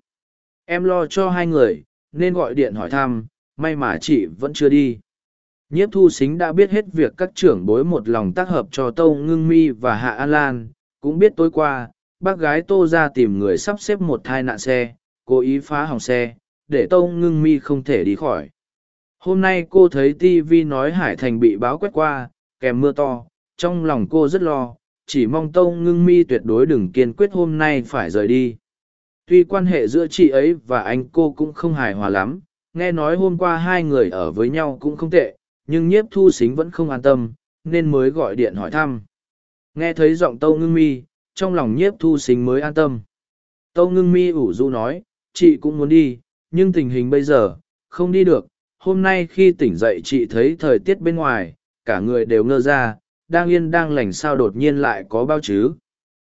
Em lo cho hai người, nên gọi điện hỏi thăm, may mà chị vẫn chưa đi nhiếp thu xính đã biết hết việc các trưởng bối một lòng tác hợp cho tâu ngưng mi và hạ an lan, cũng biết tối qua, bác gái tô ra tìm người sắp xếp một thai nạn xe, cố ý phá hỏng xe, để tâu ngưng mi không thể đi khỏi. Hôm nay cô thấy tv nói hải thành bị báo quét qua, kèm mưa to, trong lòng cô rất lo, chỉ mong tâu ngưng mi tuyệt đối đừng kiên quyết hôm nay phải rời đi. Tuy quan hệ giữa chị ấy và anh cô cũng không hài hòa lắm, nghe nói hôm qua hai người ở với nhau cũng không tệ nhưng nhiếp thu xính vẫn không an tâm, nên mới gọi điện hỏi thăm. Nghe thấy giọng tâu ngưng mi, trong lòng nhiếp thu xính mới an tâm. Tâu ngưng mi ủ rũ nói, chị cũng muốn đi, nhưng tình hình bây giờ, không đi được. Hôm nay khi tỉnh dậy chị thấy thời tiết bên ngoài, cả người đều ngơ ra, đang yên đang lành sao đột nhiên lại có bao chứ?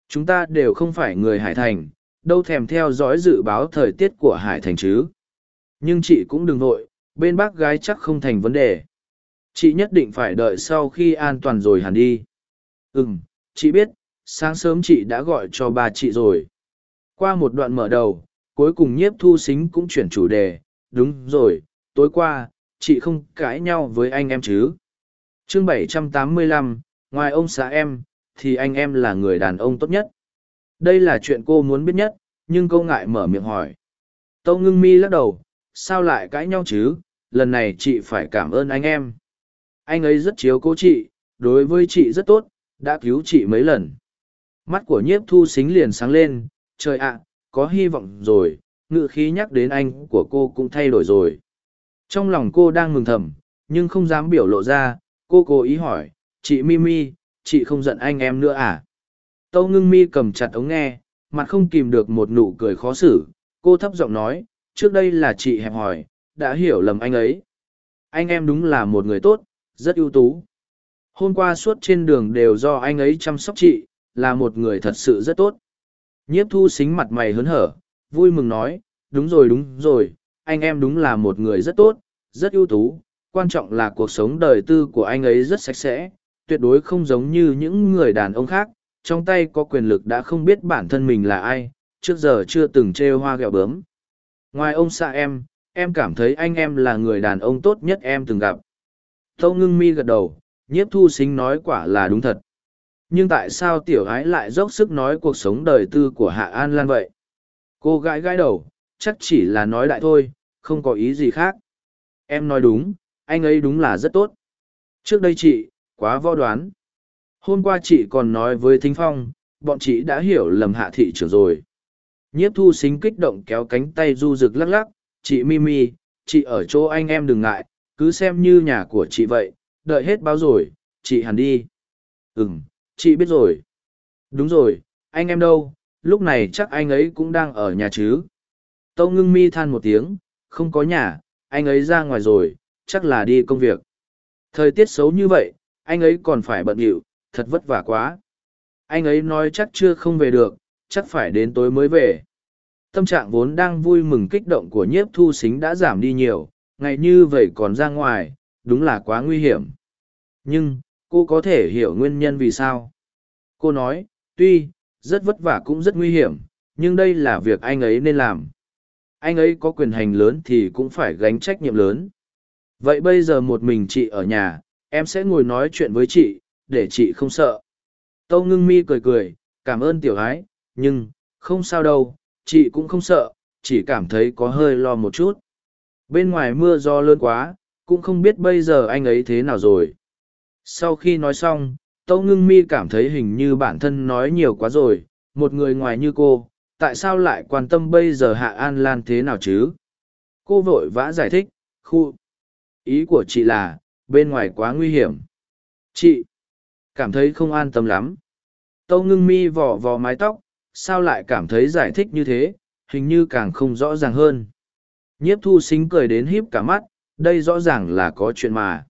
Chúng ta đều không phải người hải thành, đâu thèm theo dõi dự báo thời tiết của hải thành chứ. Nhưng chị cũng đừng vội, bên bác gái chắc không thành vấn đề chị nhất định phải đợi sau khi an toàn rồi hẳn đi. Ừ m chị biết sáng sớm chị đã gọi cho ba chị rồi. Qua một đoạn mở đầu cuối cùng nhiếp thu xính cũng chuyển chủ đề. Đúng rồi tối qua chị không cãi nhau với anh em chứ? Chương 785, ngoài ông xã em thì anh em là người đàn ông tốt nhất. Đây là chuyện cô muốn biết nhất nhưng cô ngại mở miệng hỏi. Tâu ngưng mi lắc đầu sao lại cãi nhau chứ? Lần này chị phải cảm ơn anh em anh ấy rất chiếu cố chị, đối với chị rất tốt, đã cứu chị mấy lần. Mắt của nhiếp thu xính liền sáng lên, trời ạ, có hy vọng rồi, ngự khí nhắc đến anh của cô cũng thay đổi rồi. Trong lòng cô đang mừng thầm, nhưng không dám biểu lộ ra, cô cố ý hỏi, chị mimi, chị không giận anh em nữa à? Tâu ngưng mi cầm chặt ống nghe, mặt không kìm được một nụ cười khó xử, cô thấp giọng nói, trước đây là chị hẹp hòi, đã hiểu lầm anh ấy. Anh em đúng là một người tốt rất ưu tú. Hôm qua suốt trên đường đều do anh ấy chăm sóc chị, là một người thật sự rất tốt. Nhiếp thu xính mặt mày hớn hở, vui mừng nói, đúng rồi đúng rồi, anh em đúng là một người rất tốt, rất ưu tú, quan trọng là cuộc sống đời tư của anh ấy rất sạch sẽ, tuyệt đối không giống như những người đàn ông khác, trong tay có quyền lực đã không biết bản thân mình là ai, trước giờ chưa từng trêu hoa ghẹo bướm. Ngoài ông xa em em cảm thấy anh em là người đàn ông tốt nhất em từng gặp tâu ngưng mi gật đầu, nhiếp thu xính nói quả là đúng thật. Nhưng tại sao tiểu ái lại dốc sức nói cuộc sống đời tư của hạ an lan vậy? Cô gái gãi đầu, chắc chỉ là nói đại thôi, không có ý gì khác. Em nói đúng, anh ấy đúng là rất tốt. Trước đây chị, quá vo đoán. Hôm qua chị còn nói với thính phong, bọn chị đã hiểu lầm hạ thị trưởng rồi. Nhiếp thu xính kích động kéo cánh tay du rực lắc lắc, chị mimi, chị ở chỗ anh em đừng ngại cứ xem như nhà của chị vậy, đợi hết báo rồi, chị hẳn đi. Ừ chị biết rồi. Đúng rồi, anh em đâu, lúc này chắc anh ấy cũng đang ở nhà chứ. Tâu ngưng mi than một tiếng, không có nhà, anh ấy ra ngoài rồi, chắc là đi công việc. Thời tiết xấu như vậy, anh ấy còn phải bận rộn thật vất vả quá. Anh ấy nói chắc chưa không về được, chắc phải đến tối mới về. Tâm trạng vốn đang vui mừng kích động của nhiếp thu xính đã giảm đi nhiều ngày như vậy còn ra ngoài, đúng là quá nguy hiểm. Nhưng, cô có thể hiểu nguyên nhân vì sao? Cô nói, tuy, rất vất vả cũng rất nguy hiểm, nhưng đây là việc anh ấy nên làm. Anh ấy có quyền hành lớn thì cũng phải gánh trách nhiệm lớn. Vậy bây giờ một mình chị ở nhà, em sẽ ngồi nói chuyện với chị, để chị không sợ. Tâu ngưng mi cười cười, cảm ơn tiểu ái, nhưng, không sao đâu, chị cũng không sợ, chỉ cảm thấy có hơi lo một chút bên ngoài mưa do lớn quá, cũng không biết bây giờ anh ấy thế nào rồi. Sau khi nói xong, tâu ngưng mi cảm thấy hình như bản thân nói nhiều quá rồi, một người ngoài như cô, tại sao lại quan tâm bây giờ hạ an lan thế nào chứ? Cô vội vã giải thích, khu, ý của chị là, bên ngoài quá nguy hiểm. Chị, cảm thấy không an tâm lắm. Tâu ngưng mi vò vò mái tóc, sao lại cảm thấy giải thích như thế? Hình như càng không rõ ràng hơn nhiếp thu xính cười đến híp cả mắt đây rõ ràng là có chuyện mà.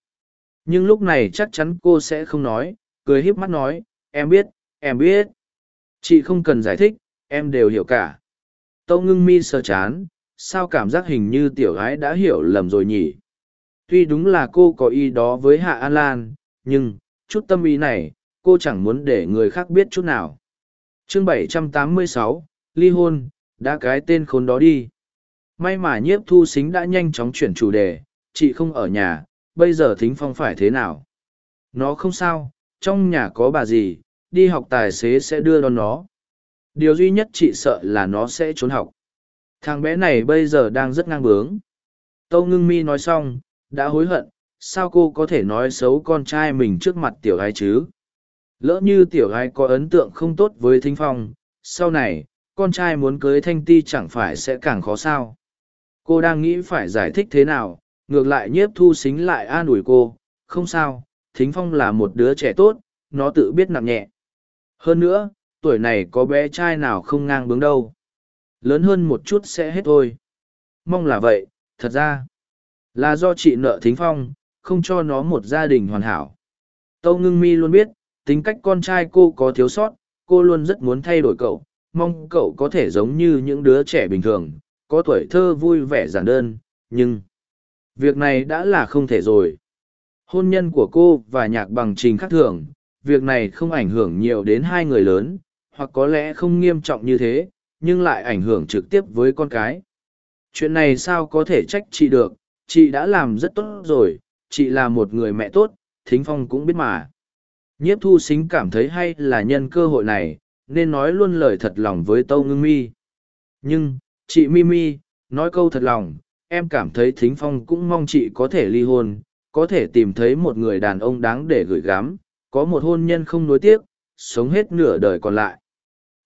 Nhưng lúc này chắc chắn cô sẽ không nói cười híp mắt nói em biết em biết. Chị không cần giải thích em đều hiểu cả. Tâu ngưng mi sơ chán sao cảm giác hình như tiểu gái đã hiểu lầm rồi nhỉ? Tuy đúng là cô có ý đó với hạ an lan nhưng chút tâm ý này cô chẳng muốn để người khác biết chút nào. Chương 786, ly hôn đã cái tên khốn đó đi may mà nhiếp thu xính đã nhanh chóng chuyển chủ đề, chị không ở nhà, bây giờ thính phong phải thế nào? Nó không sao, trong nhà có bà gì, đi học tài xế sẽ đưa đón nó. Điều duy nhất chị sợ là nó sẽ trốn học. Thằng bé này bây giờ đang rất ngang bướng. Tâu ngưng mi nói xong, đã hối hận, sao cô có thể nói xấu con trai mình trước mặt tiểu gái chứ? Lỡ như tiểu gái có ấn tượng không tốt với thính phong, sau này, con trai muốn cưới thanh ti chẳng phải sẽ càng khó sao? Cô đang nghĩ phải giải thích thế nào, ngược lại nhiếp thu xính lại an ủi cô, không sao, thính phong là một đứa trẻ tốt, nó tự biết nặng nhẹ. Hơn nữa, tuổi này có bé trai nào không ngang bướng đâu. Lớn hơn một chút sẽ hết thôi. Mong là vậy, thật ra là do chị nợ thính phong, không cho nó một gia đình hoàn hảo. Tâu ngưng mi luôn biết, tính cách con trai cô có thiếu sót, cô luôn rất muốn thay đổi cậu, mong cậu có thể giống như những đứa trẻ bình thường có tuổi thơ vui vẻ giản đơn, nhưng việc này đã là không thể rồi. Hôn nhân của cô và nhạc bằng trình khác thường, việc này không ảnh hưởng nhiều đến hai người lớn, hoặc có lẽ không nghiêm trọng như thế, nhưng lại ảnh hưởng trực tiếp với con cái. Chuyện này sao có thể trách chị được, chị đã làm rất tốt rồi, chị là một người mẹ tốt, thính phong cũng biết mà. Nhiếp thu xính cảm thấy hay là nhân cơ hội này, nên nói luôn lời thật lòng với tâu ngưng mi. Nhưng chị Mimi, nói câu thật lòng em cảm thấy thính phong cũng mong chị có thể ly hôn có thể tìm thấy một người đàn ông đáng để gửi gắm có một hôn nhân không nối tiếc sống hết nửa đời còn lại.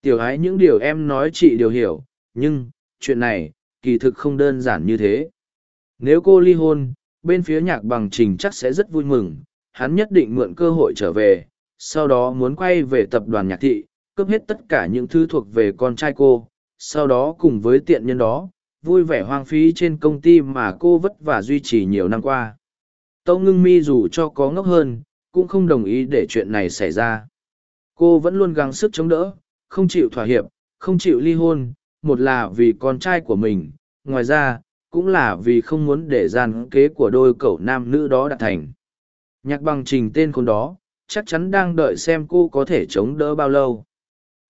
Tiểu ái những điều em nói chị đều hiểu nhưng chuyện này kỳ thực không đơn giản như thế. Nếu cô ly hôn bên phía nhạc bằng trình chắc sẽ rất vui mừng hắn nhất định mượn cơ hội trở về sau đó muốn quay về tập đoàn nhạc thị cướp hết tất cả những thứ thuộc về con trai cô sau đó cùng với tiện nhân đó, vui vẻ hoang phí trên công ty mà cô vất vả duy trì nhiều năm qua. Tâu ngưng mi dù cho có ngốc hơn, cũng không đồng ý để chuyện này xảy ra. Cô vẫn luôn gắng sức chống đỡ, không chịu thỏa hiệp, không chịu ly hôn, một là vì con trai của mình, ngoài ra, cũng là vì không muốn để gian kế của đôi cậu nam nữ đó đạt thành. Nhạc bằng trình tên con đó, chắc chắn đang đợi xem cô có thể chống đỡ bao lâu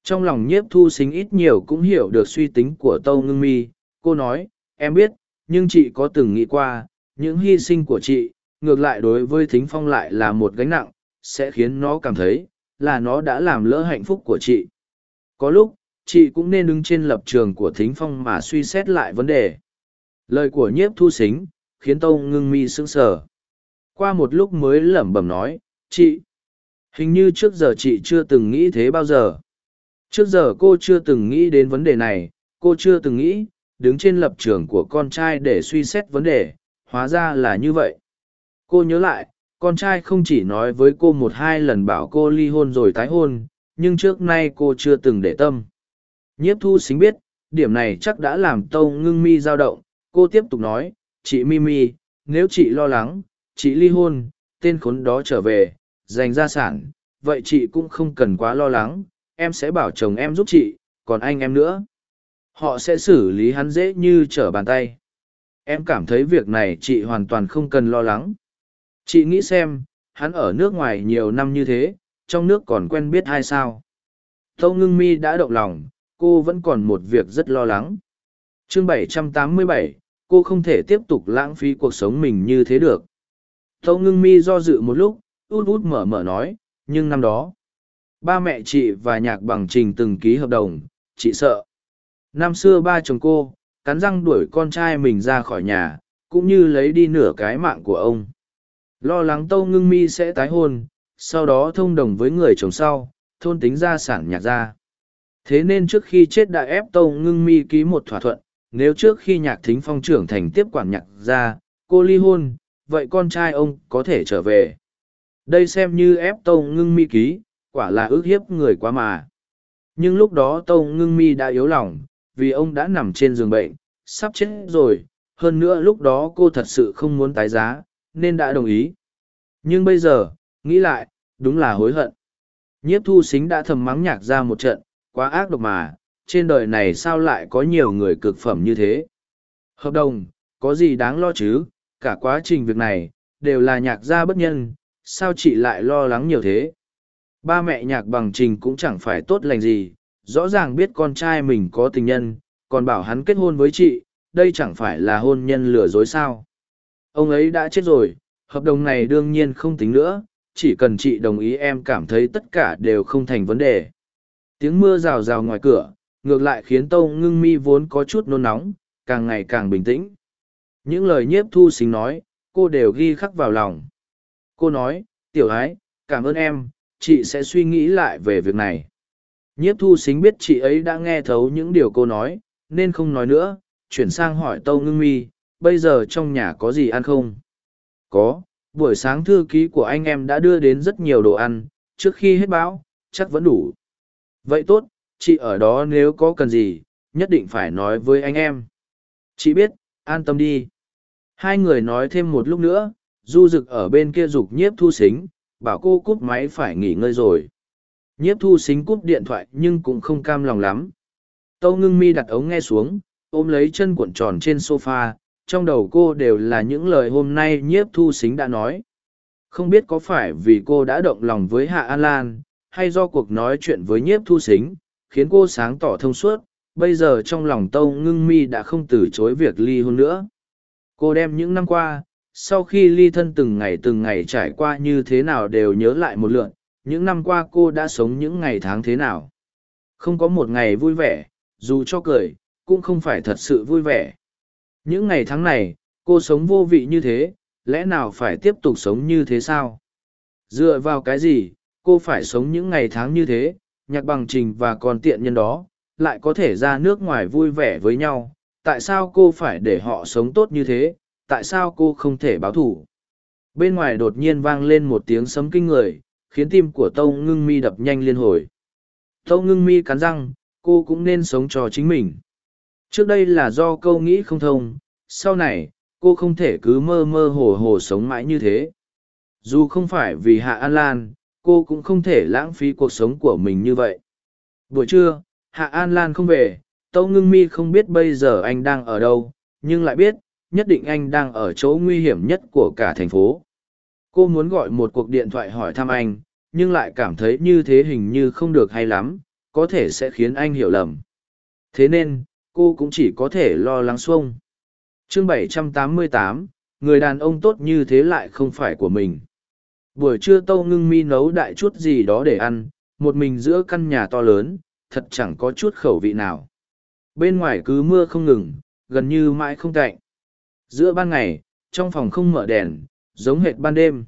trong lòng nhiếp thu xính ít nhiều cũng hiểu được suy tính của tâu ngưng mi. Cô nói, em biết, nhưng chị có từng nghĩ qua, những hy sinh của chị, ngược lại đối với thính phong lại là một gánh nặng, sẽ khiến nó cảm thấy là nó đã làm lỡ hạnh phúc của chị. Có lúc, chị cũng nên đứng trên lập trường của thính phong mà suy xét lại vấn đề. Lời của nhiếp thu xính khiến tâu ngưng mi sững sờ. Qua một lúc mới lẩm bẩm nói, chị, hình như trước giờ chị chưa từng nghĩ thế bao giờ trước giờ cô chưa từng nghĩ đến vấn đề này, cô chưa từng nghĩ, đứng trên lập trường của con trai để suy xét vấn đề, hóa ra là như vậy. Cô nhớ lại, con trai không chỉ nói với cô một hai lần bảo cô ly hôn rồi tái hôn, nhưng trước nay cô chưa từng để tâm. Nhiếp thu xính biết, điểm này chắc đã làm tâu ngưng mi dao động, cô tiếp tục nói, chị mimi nếu chị lo lắng, chị ly hôn, tên khốn đó trở về giành gia sản, vậy chị cũng không cần quá lo lắng em sẽ bảo chồng em giúp chị còn anh em nữa. Họ sẽ xử lý hắn dễ như trở bàn tay. Em cảm thấy việc này chị hoàn toàn không cần lo lắng. Chị nghĩ xem hắn ở nước ngoài nhiều năm như thế trong nước còn quen biết hay sao? Tâu ngưng mi đã động lòng cô vẫn còn một việc rất lo lắng. Chương 787, cô không thể tiếp tục lãng phí cuộc sống mình như thế được. Tâu ngưng mi do dự một lúc út út mở mở nói nhưng năm đó ba mẹ chị và nhạc bằng trình từng ký hợp đồng chị sợ năm xưa ba chồng cô cắn răng đuổi con trai mình ra khỏi nhà cũng như lấy đi nửa cái mạng của ông Lo lắng Tâu Ngưng Mi sẽ tái hôn, sau đó thông đồng với người chồng sau, thôn tính gia sản nhạc gia. Thế nên trước khi chết đã ép Tâu Ngưng Mi ký một thỏa thuận, nếu trước khi nhạc thính phong trưởng thành tiếp quản nhạc gia, cô ly hôn, vậy con trai ông có thể trở về. Đây xem như ép Tâu Ngưng Mi ký, quả là ước hiếp người quá mà. Nhưng lúc đó Tâu Ngưng Mi đã yếu lòng, vì ông đã nằm trên giường bệnh, sắp chết rồi, hơn nữa lúc đó cô thật sự không muốn tái giá, nên đã đồng ý. Nhưng bây giờ, nghĩ lại, đúng là hối hận. Nhiếp thu xính đã thầm mắng nhạc ra một trận, quá ác độc mà, trên đời này sao lại có nhiều người cực phẩm như thế. Hợp đồng, có gì đáng lo chứ, cả quá trình việc này, đều là nhạc gia bất nhân, sao chị lại lo lắng nhiều thế. Ba mẹ nhạc bằng trình cũng chẳng phải tốt lành gì, rõ ràng biết con trai mình có tình nhân, còn bảo hắn kết hôn với chị, đây chẳng phải là hôn nhân lừa dối sao. Ông ấy đã chết rồi, hợp đồng này đương nhiên không tính nữa, chỉ cần chị đồng ý em cảm thấy tất cả đều không thành vấn đề. Tiếng mưa rào rào ngoài cửa, ngược lại khiến Tâu ngưng mi vốn có chút nôn nóng, càng ngày càng bình tĩnh. Những lời nhiếp thu xính nói, cô đều ghi khắc vào lòng. Cô nói, tiểu ái, cảm ơn em, chị sẽ suy nghĩ lại về việc này. Nhiếp thu xính biết chị ấy đã nghe thấu những điều cô nói, nên không nói nữa, chuyển sang hỏi Tâu ngưng mi, bây giờ trong nhà có gì ăn không? Có, buổi sáng thư ký của anh em đã đưa đến rất nhiều đồ ăn, trước khi hết bão, chắc vẫn đủ. Vậy tốt, chị ở đó nếu có cần gì, nhất định phải nói với anh em. Chị biết, an tâm đi. Hai người nói thêm một lúc nữa, du rực ở bên kia dục nhiếp thu xính, bảo cô cúp máy phải nghỉ ngơi rồi. Nhiếp thu xính cúp điện thoại nhưng cũng không cam lòng lắm. Tâu ngưng mi đặt ống nghe xuống, ôm lấy chân cuộn tròn trên sofa, trong đầu cô đều là những lời hôm nay nhiếp thu xính đã nói. Không biết có phải vì cô đã động lòng với Hạ An Lan, hay do cuộc nói chuyện với nhiếp thu xính, khiến cô sáng tỏ thông suốt, bây giờ trong lòng tâu ngưng mi đã không từ chối việc ly hôn nữa. Cô đem những năm qua, sau khi ly thân từng ngày từng ngày trải qua như thế nào đều nhớ lại một lượn, những năm qua cô đã sống những ngày tháng thế nào. Không có một ngày vui vẻ, dù cho cười, cũng không phải thật sự vui vẻ. Những ngày tháng này, cô sống vô vị như thế, lẽ nào phải tiếp tục sống như thế sao? Dựa vào cái gì, cô phải sống những ngày tháng như thế, nhạc bằng trình và còn tiện nhân đó, lại có thể ra nước ngoài vui vẻ với nhau. Tại sao cô phải để họ sống tốt như thế? Tại sao cô không thể báo thủ? Bên ngoài đột nhiên vang lên một tiếng sấm kinh người, khiến tim của Tâu Ngưng Mi đập nhanh liên hồi. Tâu Ngưng Mi cắn răng, cô cũng nên sống cho chính mình. Trước đây là do câu nghĩ không thông, sau này, cô không thể cứ mơ mơ hồ hồ sống mãi như thế. Dù không phải vì Hạ An Lan, cô cũng không thể lãng phí cuộc sống của mình như vậy. Buổi trưa, Hạ An Lan không về, Tâu Ngưng Mi không biết bây giờ anh đang ở đâu, nhưng lại biết, nhất định anh đang ở chỗ nguy hiểm nhất của cả thành phố. Cô muốn gọi một cuộc điện thoại hỏi thăm anh, nhưng lại cảm thấy như thế hình như không được hay lắm, có thể sẽ khiến anh hiểu lầm. Thế nên, cô cũng chỉ có thể lo lắng xuông. Chương 788, người đàn ông tốt như thế lại không phải của mình. Buổi trưa Tâu Ngưng Mi nấu đại chút gì đó để ăn, một mình giữa căn nhà to lớn, thật chẳng có chút khẩu vị nào. Bên ngoài cứ mưa không ngừng, gần như mãi không cạnh. Giữa ban ngày, trong phòng không mở đèn, giống hệt ban đêm.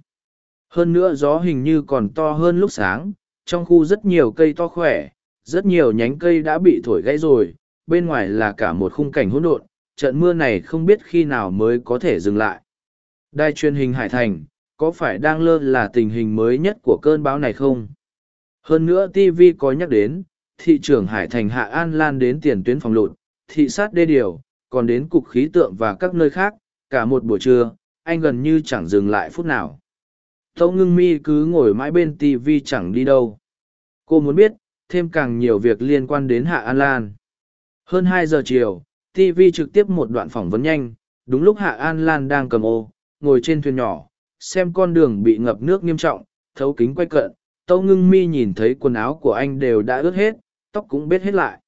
Hơn nữa gió hình như còn to hơn lúc sáng, trong khu rất nhiều cây to khỏe, rất nhiều nhánh cây đã bị thổi gãy rồi, bên ngoài là cả một khung cảnh hỗn độn, trận mưa này không biết khi nào mới có thể dừng lại. Đài truyền hình Hải Thành, có phải đang lơ là tình hình mới nhất của cơn bão này không? Hơn nữa TV có nhắc đến, thị trưởng Hải Thành Hạ An Lan đến tiền tuyến phòng lụt, thị sát đê điều, còn đến cục khí tượng và các nơi khác, cả một buổi trưa, anh gần như chẳng dừng lại phút nào. Tâu ngưng mi cứ ngồi mãi bên TV chẳng đi đâu. Cô muốn biết, thêm càng nhiều việc liên quan đến Hạ An Lan. Hơn hai giờ chiều, TV trực tiếp một đoạn phỏng vấn nhanh, đúng lúc Hạ An Lan đang cầm ô, ngồi trên thuyền nhỏ, xem con đường bị ngập nước nghiêm trọng, thấu kính quay cận, Tâu Ngưng Mi nhìn thấy quần áo của anh đều đã ướt hết, tóc cũng bết hết lại.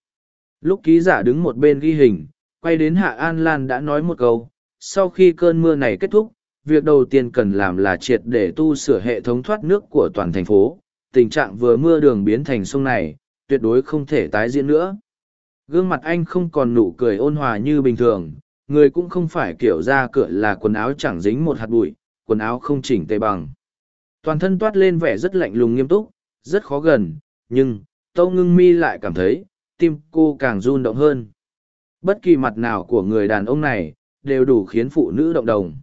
Lúc ký giả đứng một bên ghi hình, quay đến Hạ An Lan đã nói một câu, sau khi cơn mưa này kết thúc, việc đầu tiên cần làm là triệt để tu sửa hệ thống thoát nước của toàn thành phố. Tình trạng vừa mưa đường biến thành sông này, tuyệt đối không thể tái diễn nữa. Gương mặt anh không còn nụ cười ôn hòa như bình thường, người cũng không phải kiểu ra cửa là quần áo chẳng dính một hạt bụi, quần áo không chỉnh tề bằng. Toàn thân toát lên vẻ rất lạnh lùng nghiêm túc, rất khó gần, nhưng, Tâu Ngưng Mi lại cảm thấy, tim cô càng run động hơn. Bất kỳ mặt nào của người đàn ông này, đều đủ khiến phụ nữ động đồng.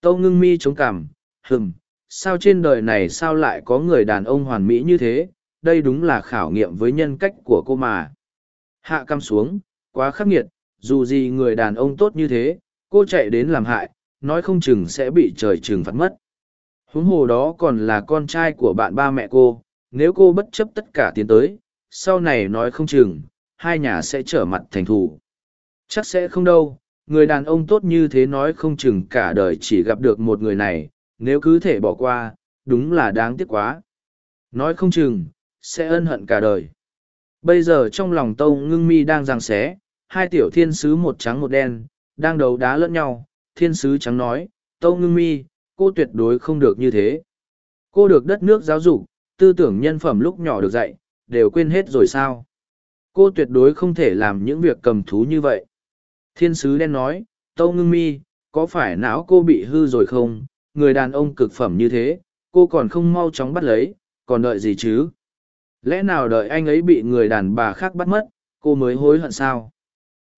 Tâu Ngưng Mi chống cằm, hừm, sao trên đời này sao lại có người đàn ông hoàn mỹ như thế, đây đúng là khảo nghiệm với nhân cách của cô mà. Hạ căm xuống, quá khắc nghiệt, dù gì người đàn ông tốt như thế, cô chạy đến làm hại, nói không chừng sẽ bị trời trừng phạt mất. Huống hồ đó còn là con trai của bạn ba mẹ cô, nếu cô bất chấp tất cả tiến tới, sau này nói không chừng, hai nhà sẽ trở mặt thành thù. Chắc sẽ không đâu, người đàn ông tốt như thế nói không chừng cả đời chỉ gặp được một người này, nếu cứ thể bỏ qua, đúng là đáng tiếc quá. Nói không chừng, sẽ ân hận cả đời. Bây giờ trong lòng Tâu Ngưng Mi đang giằng xé, hai tiểu thiên sứ một trắng một đen, đang đấu đá lẫn nhau. Thiên sứ trắng nói, Tâu Ngưng Mi, cô tuyệt đối không được như thế. Cô được đất nước giáo dục, tư tưởng nhân phẩm lúc nhỏ được dạy, đều quên hết rồi sao? Cô tuyệt đối không thể làm những việc cầm thú như vậy. Thiên sứ đen nói, Tâu Ngưng Mi, có phải não cô bị hư rồi không? Người đàn ông cực phẩm như thế, cô còn không mau chóng bắt lấy, còn đợi gì chứ? lẽ nào đợi anh ấy bị người đàn bà khác bắt mất cô mới hối hận sao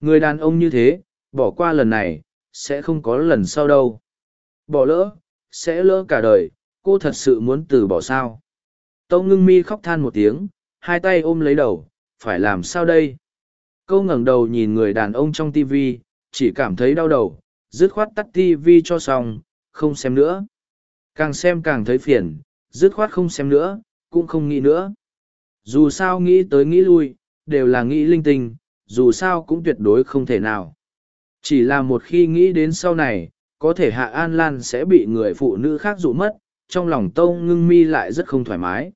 người đàn ông như thế bỏ qua lần này sẽ không có lần sau đâu bỏ lỡ sẽ lỡ cả đời cô thật sự muốn từ bỏ sao tâu ngưng mi khóc than một tiếng hai tay ôm lấy đầu phải làm sao đây câu ngẩng đầu nhìn người đàn ông trong tv chỉ cảm thấy đau đầu, dứt khoát tắt tv cho xong, không xem nữa. Càng xem càng thấy phiền, dứt khoát không xem nữa, cũng không nghĩ nữa. Dù sao nghĩ tới nghĩ lui, đều là nghĩ linh tinh, dù sao cũng tuyệt đối không thể nào. Chỉ là một khi nghĩ đến sau này, có thể hạ an lan sẽ bị người phụ nữ khác dụ mất, trong lòng tâu ngưng mi lại rất không thoải mái.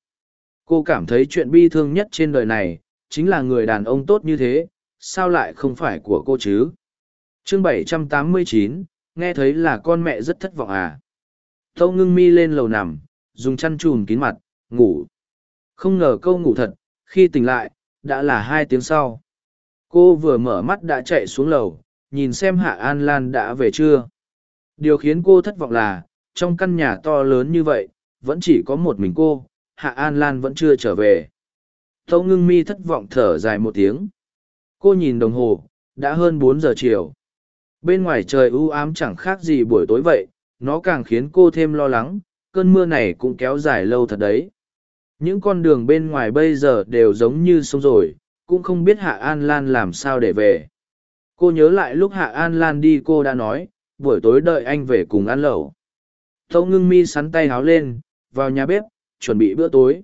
Cô cảm thấy chuyện bi thương nhất trên đời này, chính là người đàn ông tốt như thế sao lại không phải của cô chứ chương 789, nghe thấy là con mẹ rất thất vọng à tâu ngưng mi lên lầu nằm dùng chăn chùm kín mặt ngủ không ngờ câu ngủ thật, khi tỉnh lại, đã là hai tiếng sau. Cô vừa mở mắt đã chạy xuống lầu, nhìn xem Hạ An Lan đã về chưa. Điều khiến cô thất vọng là, trong căn nhà to lớn như vậy, vẫn chỉ có một mình cô, Hạ An Lan vẫn chưa trở về. Tâu ngưng mi thất vọng thở dài một tiếng. Cô nhìn đồng hồ, đã hơn bốn giờ chiều. Bên ngoài trời u ám chẳng khác gì buổi tối vậy, nó càng khiến cô thêm lo lắng, cơn mưa này cũng kéo dài lâu thật đấy. Những con đường bên ngoài bây giờ đều giống như sông rồi, cũng không biết Hạ An Lan làm sao để về. Cô nhớ lại lúc Hạ An Lan đi cô đã nói, buổi tối đợi anh về cùng ăn lẩu. Tâu ngưng mi sắn tay háo lên, vào nhà bếp, chuẩn bị bữa tối.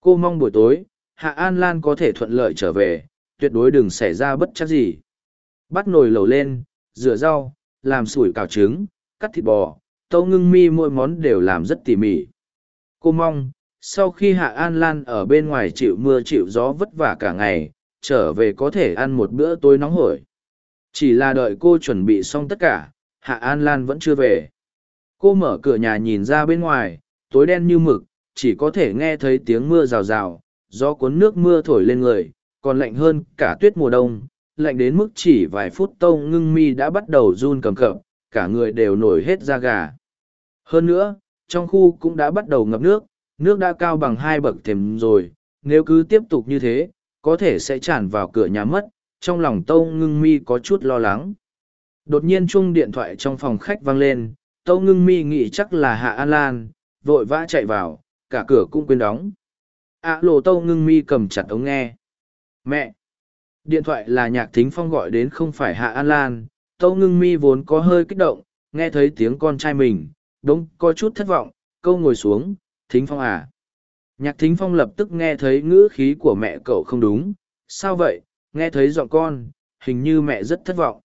Cô mong buổi tối, Hạ An Lan có thể thuận lợi trở về, tuyệt đối đừng xảy ra bất chắc gì. Bắt nồi lẩu lên, rửa rau, làm sủi cảo trứng, cắt thịt bò, tâu ngưng mi mỗi món đều làm rất tỉ mỉ. Cô mong, sau khi hạ an lan ở bên ngoài chịu mưa chịu gió vất vả cả ngày trở về có thể ăn một bữa tối nóng hổi chỉ là đợi cô chuẩn bị xong tất cả hạ an lan vẫn chưa về cô mở cửa nhà nhìn ra bên ngoài tối đen như mực chỉ có thể nghe thấy tiếng mưa rào rào gió cuốn nước mưa thổi lên người còn lạnh hơn cả tuyết mùa đông lạnh đến mức chỉ vài phút tâu ngưng mi đã bắt đầu run cầm cập cả người đều nổi hết da gà. Hơn nữa trong khu cũng đã bắt đầu ngập nước nước đã cao bằng hai bậc thềm rồi nếu cứ tiếp tục như thế có thể sẽ tràn vào cửa nhà mất trong lòng tâu ngưng mi có chút lo lắng. Đột nhiên chuông điện thoại trong phòng khách vang lên tâu ngưng mi nghĩ chắc là hạ an lan vội vã chạy vào cả cửa cũng quên đóng. Ạ à, lộ tâu ngưng mi cầm chặt ống nghe mẹ. Điện thoại là nhạc thính phong gọi đến không phải hạ an lan, tâu ngưng mi vốn có hơi kích động, nghe thấy tiếng con trai mình đ n g có chút thất vọng, câu ngồi xuống, thính phong à. Nhạc thính phong lập tức nghe thấy ngữ khí của mẹ cậu không đúng, sao vậy? Nghe thấy giọng con, hình như mẹ rất thất vọng.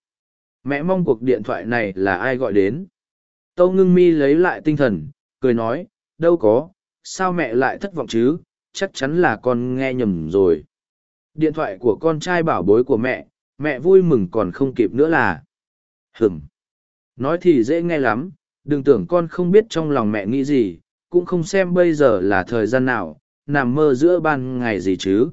Mẹ mong cuộc điện thoại này là ai gọi đến? Tâu ngưng mi lấy lại tinh thần, cười nói, đâu có, sao mẹ lại thất vọng chứ? Chắc chắn là con nghe nhầm rồi điện thoại của con trai bảo bối của mẹ mẹ vui mừng còn không kịp nữa là hừng nói thì dễ nghe lắm đừng tưởng con không biết trong lòng mẹ nghĩ gì cũng không xem bây giờ là thời gian nào, nằm mơ giữa ban ngày gì chứ.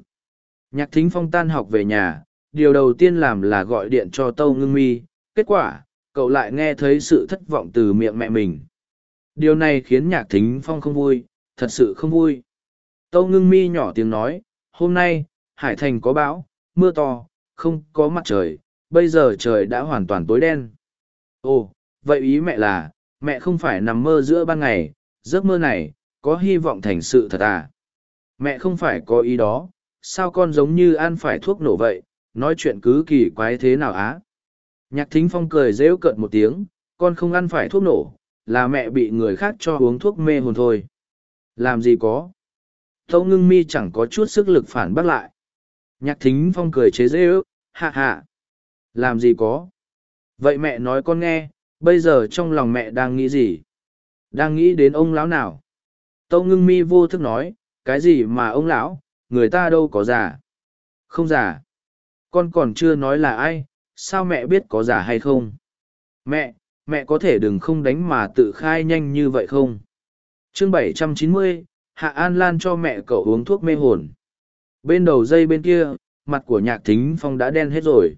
Nhạc thính phong tan học về nhà, điều đầu tiên làm là gọi điện cho Tâu Ngưng Mi, kết quả, cậu lại nghe thấy sự thất vọng từ miệng mẹ mình. điều này khiến nhạc thính phong không vui thật sự không vui tâu ngưng mi nhỏ tiếng nói hôm nay hải thành có bão, mưa to, không có mặt trời, bây giờ trời đã hoàn toàn tối đen. Ồ, vậy ý mẹ là, mẹ không phải nằm mơ giữa ban ngày, giấc mơ này, có hy vọng thành sự thật à? Mẹ không phải có ý đó, sao con giống như ăn phải thuốc nổ vậy, nói chuyện cứ kỳ quái thế nào á? Nhạc thính phong cười rễu cợt một tiếng, con không ăn phải thuốc nổ, là mẹ bị người khác cho uống thuốc mê hồn thôi. Làm gì có? Tâu ngưng mi chẳng có chút sức lực phản bác lại nhạc thính phong cười chế dễ ước hạ hạ làm gì có? Vậy mẹ nói con nghe, bây giờ trong lòng mẹ đang nghĩ gì? Đang nghĩ đến ông lão nào? Tâu ngưng mi vô thức nói, cái gì mà ông lão? Người ta đâu có già. Không già? Con còn chưa nói là ai? Sao mẹ biết có già hay không? Mẹ mẹ có thể đừng không đánh mà tự khai nhanh như vậy không? Chương bảy trăm chín mươi, hạ an lan cho mẹ cậu uống thuốc mê hồn bên đầu dây bên kia, mặt của nhạc thính phong đã đen hết rồi.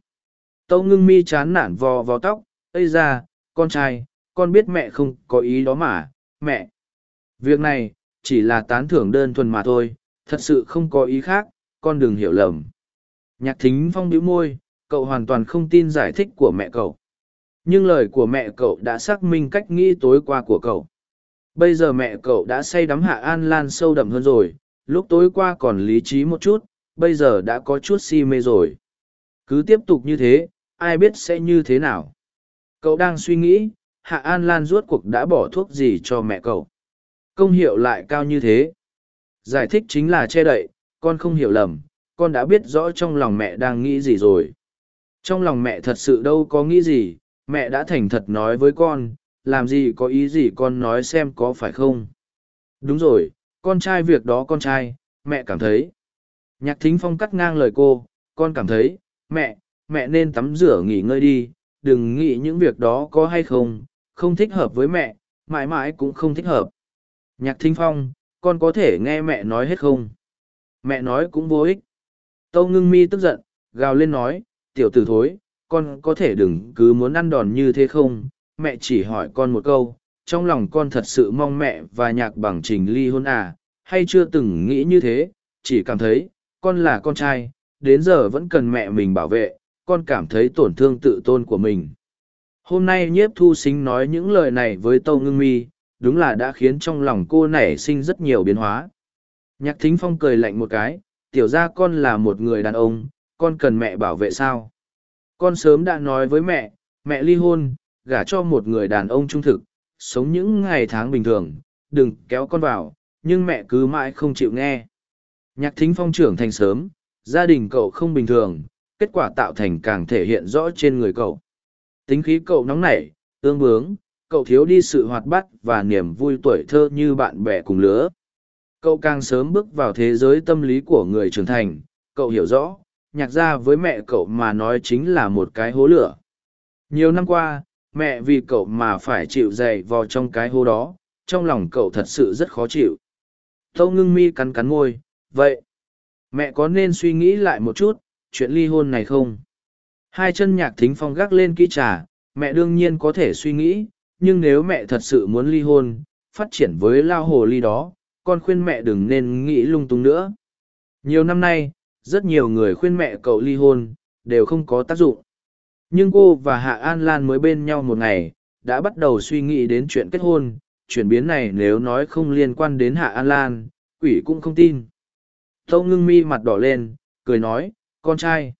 Tâu ngưng mi chán nản vò vò tóc, ây ra con trai, con biết mẹ không có ý đó mà, mẹ. Việc này chỉ là tán thưởng đơn thuần mà thôi, thật sự không có ý khác, con đừng hiểu lầm. Nhạc thính phong bĩu môi, cậu hoàn toàn không tin giải thích của mẹ cậu. Nhưng lời của mẹ cậu đã xác minh cách nghĩ tối qua của cậu. Bây giờ mẹ cậu đã say đắm hạ an lan sâu đậm hơn rồi lúc tối qua còn lý trí một chút, bây giờ đã có chút si mê rồi. Cứ tiếp tục như thế, ai biết sẽ như thế nào? Cậu đang suy nghĩ, hạ an lan rốt cuộc đã bỏ thuốc gì cho mẹ cậu? Công hiệu lại cao như thế. Giải thích chính là che đậy, con không hiểu lầm, con đã biết rõ trong lòng mẹ đang nghĩ gì rồi. Trong lòng mẹ thật sự đâu có nghĩ gì, mẹ đã thành thật nói với con, làm gì có ý gì con nói xem có phải không? Đúng rồi con trai việc đó con trai, mẹ cảm thấy. Nhạc thính phong cắt ngang lời cô, con cảm thấy, mẹ mẹ nên tắm rửa nghỉ ngơi đi, đừng nghĩ những việc đó có hay không không thích hợp với mẹ, mãi mãi cũng không thích hợp. Nhạc thính phong, con có thể nghe mẹ nói hết không? Mẹ nói cũng vô ích. Tâu ngưng mi tức giận, gào lên nói, tiểu tử thối, con có thể đừng cứ muốn ăn đòn như thế không? Mẹ chỉ hỏi con một câu trong lòng con thật sự mong mẹ và nhạc bằng trình ly hôn à hay chưa từng nghĩ như thế, chỉ cảm thấy, con là con trai, đến giờ vẫn cần mẹ mình bảo vệ, con cảm thấy tổn thương tự tôn của mình. Hôm nay nhiếp thu sinh nói những lời này với tâu ngưng mi, đúng là đã khiến trong lòng cô nảy sinh rất nhiều biến hóa. Nhạc thính phong cười lạnh một cái, tiểu ra con là một người đàn ông, con cần mẹ bảo vệ sao? Con sớm đã nói với mẹ mẹ ly hôn, gả cho một người đàn ông trung thực sống những ngày tháng bình thường, đừng kéo con vào, nhưng mẹ cứ mãi không chịu nghe. Nhạc thính phong trưởng thành sớm, gia đình cậu không bình thường, kết quả tạo thành càng thể hiện rõ trên người cậu. Tính khí cậu nóng nảy ương bướng, cậu thiếu đi sự hoạt bát và niềm vui tuổi thơ như bạn bè cùng lứa. Cậu càng sớm bước vào thế giới tâm lý của người trưởng thành, cậu hiểu rõ, nhạc gia với mẹ cậu mà nói chính là một cái hố lửa. Nhiều năm qua mẹ vì cậu mà phải chịu dày vò trong cái hố đó, trong lòng cậu thật sự rất khó chịu. Tâu ngưng mi cắn cắn môi, vậy, mẹ có nên suy nghĩ lại một chút, chuyện ly hôn này không? Hai chân nhạc thính phong gác lên kỹ trà, mẹ đương nhiên có thể suy nghĩ, nhưng nếu mẹ thật sự muốn ly hôn, phát triển với lao hồ ly đó, con khuyên mẹ đừng nên nghĩ lung tung nữa. Nhiều năm nay, rất nhiều người khuyên mẹ cậu ly hôn, đều không có tác dụng nhưng cô và hạ an lan mới bên nhau một ngày, đã bắt đầu suy nghĩ đến chuyện kết hôn. Chuyển biến này nếu nói không liên quan đến hạ an lan, quỷ cũng không tin. Tâu ngưng mi mặt đỏ lên, cười nói, con trai,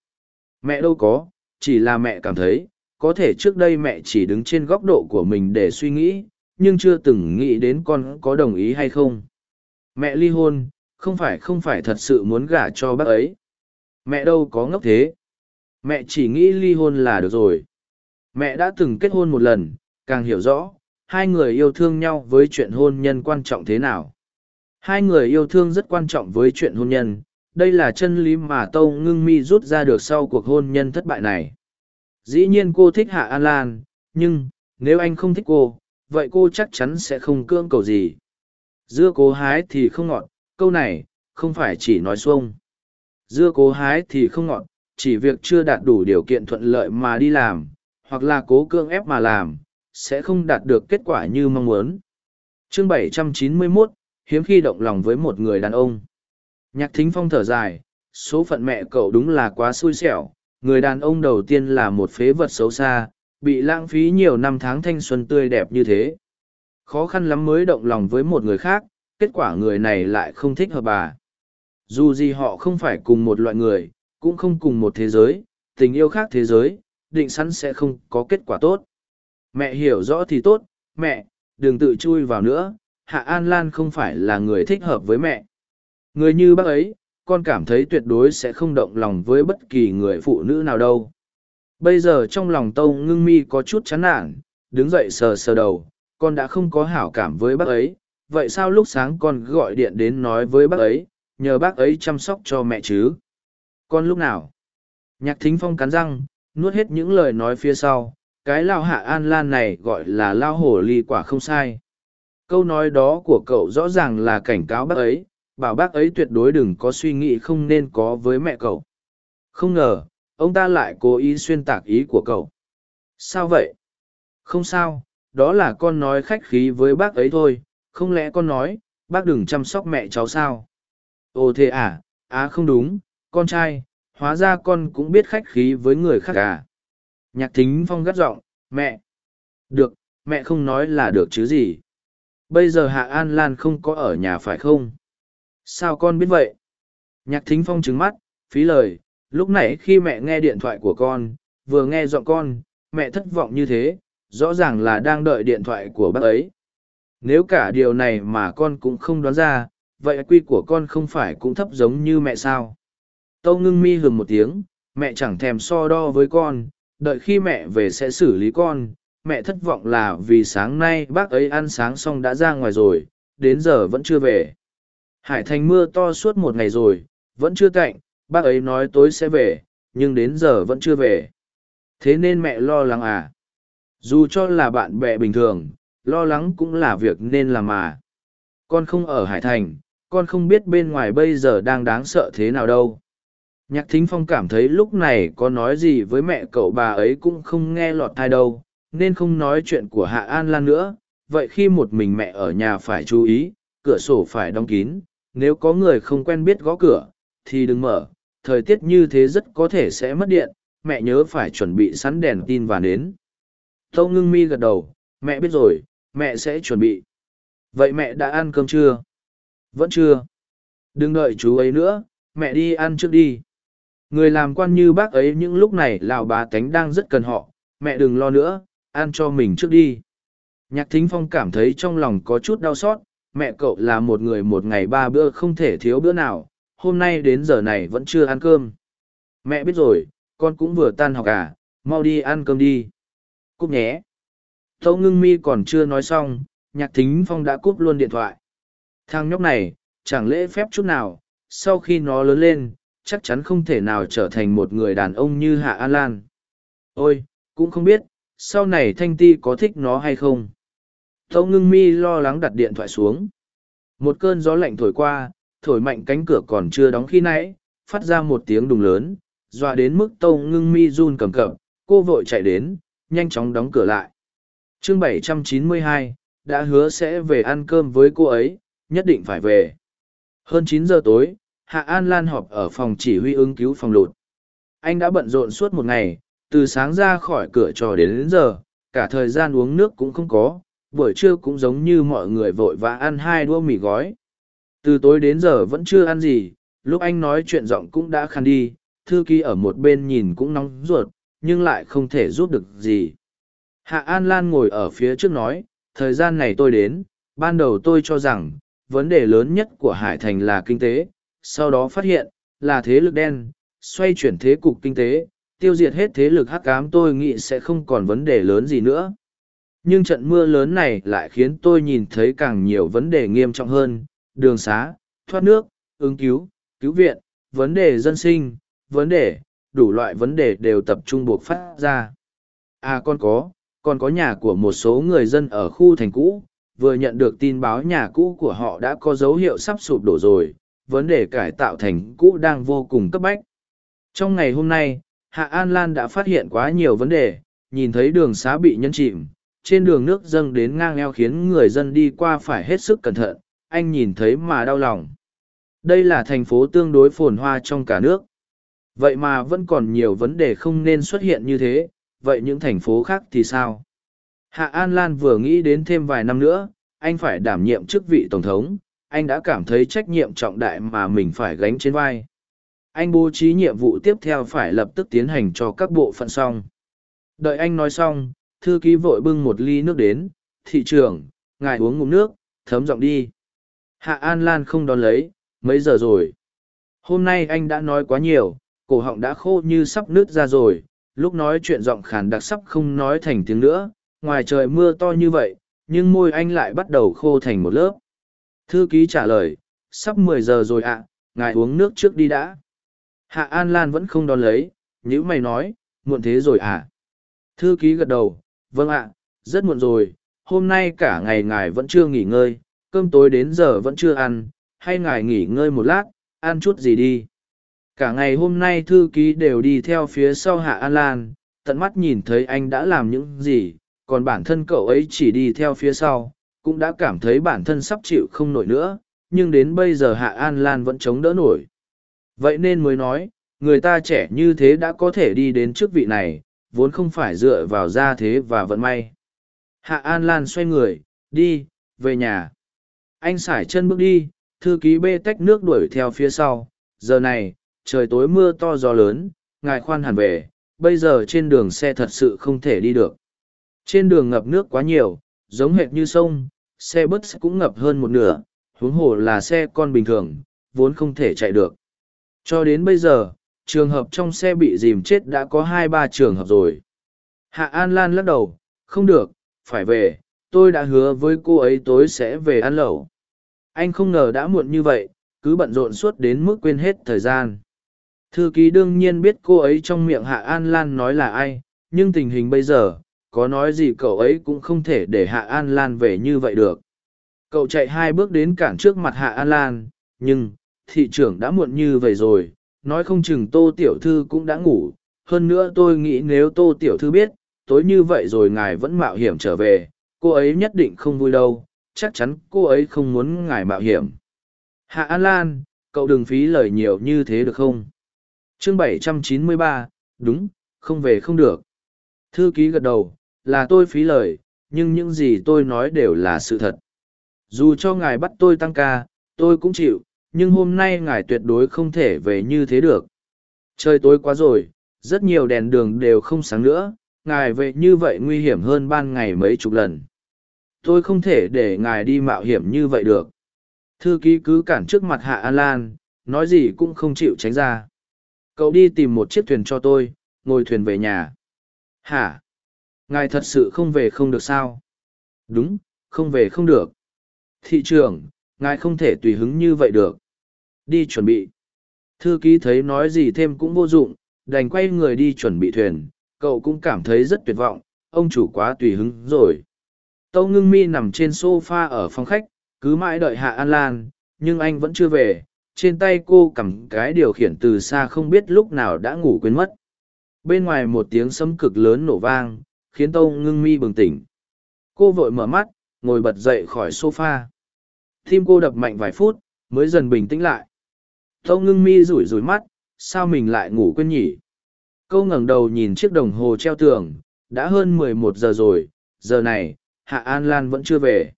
mẹ đâu có, chỉ là mẹ cảm thấy, có thể trước đây mẹ chỉ đứng trên góc độ của mình để suy nghĩ, nhưng chưa từng nghĩ đến con có đồng ý hay không. Mẹ ly hôn, không phải không phải thật sự muốn gả cho bác ấy. Mẹ đâu có ngốc thế mẹ chỉ nghĩ ly hôn là được rồi. Mẹ đã từng kết hôn một lần, càng hiểu rõ, hai người yêu thương nhau với chuyện hôn nhân quan trọng thế nào. Hai người yêu thương rất quan trọng với chuyện hôn nhân, đây là chân lý mà tâu ngưng mi rút ra được sau cuộc hôn nhân thất bại này. Dĩ nhiên cô thích hạ an lan, nhưng, nếu anh không thích cô, vậy cô chắc chắn sẽ không cưỡng cầu gì. Dưa cố hái thì không ngọt, câu này, không phải chỉ nói xuông. Dưa cố hái thì không ngọt chỉ việc chưa đạt đủ điều kiện thuận lợi mà đi làm hoặc là cố cương ép mà làm sẽ không đạt được kết quả như mong muốn chương 791, hiếm khi động lòng với một người đàn ông. Nhạc thính phong thở dài, số phận mẹ cậu đúng là quá xui xẻo, người đàn ông đầu tiên là một phế vật xấu xa, bị lãng phí nhiều năm tháng thanh xuân tươi đẹp như thế. Khó khăn lắm mới động lòng với một người khác, kết quả người này lại không thích hợp bà. Dù gì họ không phải cùng một loại người, cũng không cùng một thế giới, tình yêu khác thế giới, định sẵn sẽ không có kết quả tốt. Mẹ hiểu rõ thì tốt, mẹ, đừng tự chui vào nữa, Hạ An Lan không phải là người thích hợp với mẹ. Người như bác ấy, con cảm thấy tuyệt đối sẽ không động lòng với bất kỳ người phụ nữ nào đâu. Bây giờ trong lòng Tâu ngưng mi có chút chán nản, đứng dậy sờ sờ đầu, con đã không có hảo cảm với bác ấy, vậy sao lúc sáng con gọi điện đến nói với bác ấy, nhờ bác ấy chăm sóc cho mẹ chứ? Con lúc nào? Nhạc thính phong cắn răng, nuốt hết những lời nói phía sau, cái lao hạ an lan này gọi là lao hổ ly quả không sai. Câu nói đó của cậu rõ ràng là cảnh cáo bác ấy, bảo bác ấy tuyệt đối đừng có suy nghĩ không nên có với mẹ cậu. Không ngờ, ông ta lại cố ý xuyên tạc ý của cậu. Sao vậy? Không sao, đó là con nói khách khí với bác ấy thôi, không lẽ con nói, bác đừng chăm sóc mẹ cháu sao? Ồ thế à, à không đúng, con trai, hóa ra con cũng biết khách khí với người khác à. Nhạc thính phong gắt giọng, mẹ. Được, mẹ không nói là được chứ gì. Bây giờ Hạ An Lan không có ở nhà phải không? Sao con biết vậy? Nhạc thính phong trứng mắt, phí lời, lúc nãy khi mẹ nghe điện thoại của con, vừa nghe giọng con, mẹ thất vọng như thế, rõ ràng là đang đợi điện thoại của bác ấy. Nếu cả điều này mà con cũng không đoán ra, vậy quy của con không phải cũng thấp giống như mẹ sao? Tâu ngưng mi hừng một tiếng, mẹ chẳng thèm so đo với con, đợi khi mẹ về sẽ xử lý con. Mẹ thất vọng là vì sáng nay bác ấy ăn sáng xong đã ra ngoài rồi, đến giờ vẫn chưa về. Hải thành mưa to suốt một ngày rồi, vẫn chưa cạnh, bác ấy nói tối sẽ về, nhưng đến giờ vẫn chưa về. Thế nên mẹ lo lắng à? Dù cho là bạn bè bình thường, lo lắng cũng là việc nên làm mà. Con không ở Hải Thành, con không biết bên ngoài bây giờ đang đáng sợ thế nào đâu. Nhạc thính phong cảm thấy lúc này có nói gì với mẹ cậu bà ấy cũng không nghe lọt thai đâu, nên không nói chuyện của Hạ An Lan nữa. Vậy khi một mình mẹ ở nhà phải chú ý, cửa sổ phải đóng kín, nếu có người không quen biết gõ cửa, thì đừng mở, thời tiết như thế rất có thể sẽ mất điện, mẹ nhớ phải chuẩn bị sẵn đèn tin và nến. Tâu ngưng mi gật đầu, mẹ biết rồi, mẹ sẽ chuẩn bị. Vậy mẹ đã ăn cơm chưa? Vẫn chưa. Đừng đợi chú ấy nữa, mẹ đi ăn trước đi. Người làm quan như bác ấy những lúc này lão bà tánh đang rất cần họ, mẹ đừng lo nữa, ăn cho mình trước đi. Nhạc thính phong cảm thấy trong lòng có chút đau xót, mẹ cậu là một người một ngày ba bữa không thể thiếu bữa nào, hôm nay đến giờ này vẫn chưa ăn cơm. Mẹ biết rồi, con cũng vừa tan học à, mau đi ăn cơm đi. Cúp nhé. Tâu ngưng mi còn chưa nói xong, nhạc thính phong đã cúp luôn điện thoại. Thằng nhóc này, chẳng lễ phép chút nào, sau khi nó lớn lên, chắc chắn không thể nào trở thành một người đàn ông như Hạ An Lan. Ôi, cũng không biết, sau này Thanh Ti có thích nó hay không. Tâu ngưng mi lo lắng đặt điện thoại xuống. Một cơn gió lạnh thổi qua, thổi mạnh cánh cửa còn chưa đóng khi nãy, phát ra một tiếng đùng lớn, dọa đến mức tâu ngưng mi run cầm cập, cô vội chạy đến, nhanh chóng đóng cửa lại. chương 792, đã hứa sẽ về ăn cơm với cô ấy, nhất định phải về. Hơn chín giờ tối, Hạ An Lan họp ở phòng chỉ huy ứng cứu phòng lụt. Anh đã bận rộn suốt một ngày, từ sáng ra khỏi cửa trò đến, đến giờ, cả thời gian uống nước cũng không có, buổi trưa cũng giống như mọi người vội vã ăn hai đũa mì gói. Từ tối đến giờ vẫn chưa ăn gì, lúc anh nói chuyện giọng cũng đã khăn đi, thư ký ở một bên nhìn cũng nóng ruột, nhưng lại không thể giúp được gì. Hạ An Lan ngồi ở phía trước nói, thời gian này tôi đến, ban đầu tôi cho rằng, vấn đề lớn nhất của Hải Thành là kinh tế, sau đó phát hiện, là thế lực đen, xoay chuyển thế cục kinh tế, tiêu diệt hết thế lực hắc ám tôi nghĩ sẽ không còn vấn đề lớn gì nữa. Nhưng trận mưa lớn này lại khiến tôi nhìn thấy càng nhiều vấn đề nghiêm trọng hơn, đường xá, thoát nước, ứng cứu, cứu viện, vấn đề dân sinh, vấn đề, đủ loại vấn đề đều tập trung buộc phát ra. À còn có, còn có nhà của một số người dân ở khu thành cũ, vừa nhận được tin báo nhà cũ của họ đã có dấu hiệu sắp sụp đổ rồi, vấn đề cải tạo thành cũ đang vô cùng cấp bách. Trong ngày hôm nay, Hạ An Lan đã phát hiện quá nhiều vấn đề, nhìn thấy đường xá bị nhân chìm, trên đường nước dâng đến ngang eo khiến người dân đi qua phải hết sức cẩn thận, anh nhìn thấy mà đau lòng. Đây là thành phố tương đối phồn hoa trong cả nước. Vậy mà vẫn còn nhiều vấn đề không nên xuất hiện như thế, vậy những thành phố khác thì sao? Hạ An Lan vừa nghĩ đến thêm vài năm nữa, anh phải đảm nhiệm chức vị Tổng thống, anh đã cảm thấy trách nhiệm trọng đại mà mình phải gánh trên vai. Anh bố trí nhiệm vụ tiếp theo phải lập tức tiến hành cho các bộ phận xong. Đợi anh nói xong, thư ký vội bưng một ly nước đến, thị trưởng, ngài uống ngụm nước, thấm giọng đi. Hạ An Lan không đón lấy, mấy giờ rồi? Hôm nay anh đã nói quá nhiều, cổ họng đã khô như sắp nứt ra rồi, lúc nói chuyện giọng khàn đặc sắp không nói thành tiếng nữa, ngoài trời mưa to như vậy, nhưng môi anh lại bắt đầu khô thành một lớp. Thư ký trả lời, sắp mười giờ rồi ạ, ngài uống nước trước đi đã. Hạ An Lan vẫn không đón lấy, nhữ mày nói, muộn thế rồi à? Thư ký gật đầu, vâng ạ, rất muộn rồi, hôm nay cả ngày ngài vẫn chưa nghỉ ngơi, cơm tối đến giờ vẫn chưa ăn, hay ngài nghỉ ngơi một lát, ăn chút gì đi. Cả ngày hôm nay thư ký đều đi theo phía sau Hạ An Lan, tận mắt nhìn thấy anh đã làm những gì, còn bản thân cậu ấy chỉ đi theo phía sau, cũng đã cảm thấy bản thân sắp chịu không nổi nữa, nhưng đến bây giờ Hạ An Lan vẫn chống đỡ nổi. Vậy nên mới nói, người ta trẻ như thế đã có thể đi đến chức vị này, vốn không phải dựa vào gia thế và vận may. Hạ An Lan xoay người, đi, về nhà. Anh sải chân bước đi, thư ký bê tách nước đuổi theo phía sau. Giờ này, trời tối mưa to gió lớn, ngài khoan hẳn về, bây giờ trên đường xe thật sự không thể đi được. Trên đường ngập nước quá nhiều, giống hệt như sông, xe bus cũng ngập hơn một nửa, huống hồ là xe con bình thường, vốn không thể chạy được. Cho đến bây giờ, trường hợp trong xe bị dìm chết đã có hai ba trường hợp rồi. Hạ An Lan lắc đầu, không được, phải về, tôi đã hứa với cô ấy tối sẽ về ăn lẩu. Anh không ngờ đã muộn như vậy, cứ bận rộn suốt đến mức quên hết thời gian. Thư ký đương nhiên biết cô ấy trong miệng Hạ An Lan nói là ai, nhưng tình hình bây giờ, có nói gì cậu ấy cũng không thể để Hạ An Lan về như vậy được. Cậu chạy hai bước đến cản trước mặt Hạ An Lan, nhưng, thị trưởng đã muộn như vậy rồi, nói không chừng tô tiểu thư cũng đã ngủ. Hơn nữa tôi nghĩ nếu tô tiểu thư biết, tối như vậy rồi ngài vẫn mạo hiểm trở về, cô ấy nhất định không vui đâu, chắc chắn cô ấy không muốn ngài mạo hiểm. Hạ An Lan, cậu đừng phí lời nhiều như thế được không? chương 793, đúng, không về không được. Thư ký gật đầu, là tôi phí lời, nhưng những gì tôi nói đều là sự thật. Dù cho ngài bắt tôi tăng ca, tôi cũng chịu, nhưng hôm nay ngài tuyệt đối không thể về như thế được. Trời tối quá rồi, rất nhiều đèn đường đều không sáng nữa, ngài về như vậy nguy hiểm hơn ban ngày mấy chục lần. Tôi không thể để ngài đi mạo hiểm như vậy được. Thư ký cứ cản trước mặt Hạ An Lan, nói gì cũng không chịu tránh ra. Cậu đi tìm một chiếc thuyền cho tôi, ngồi thuyền về nhà. Hả? Ngài thật sự không về không được sao? Đúng, không về không được. Thị trưởng, ngài không thể tùy hứng như vậy được. Đi chuẩn bị. Thư ký thấy nói gì thêm cũng vô dụng, đành quay người đi chuẩn bị thuyền. Cậu cũng cảm thấy rất tuyệt vọng, ông chủ quá tùy hứng rồi. Tâu ngưng mi nằm trên sofa ở phòng khách, cứ mãi đợi Hạ An Lan, nhưng anh vẫn chưa về. Trên tay cô cầm cái điều khiển từ xa không biết lúc nào đã ngủ quên mất. Bên ngoài một tiếng sấm cực lớn nổ vang, khiến Tâu ngưng mi bừng tỉnh. Cô vội mở mắt, ngồi bật dậy khỏi sofa. Tim cô đập mạnh vài phút, mới dần bình tĩnh lại. Tâu ngưng mi rủi rủi mắt, sao mình lại ngủ quên nhỉ? Cô ngẩng đầu nhìn chiếc đồng hồ treo tường, đã hơn mười một giờ rồi, giờ này, Hạ An Lan vẫn chưa về.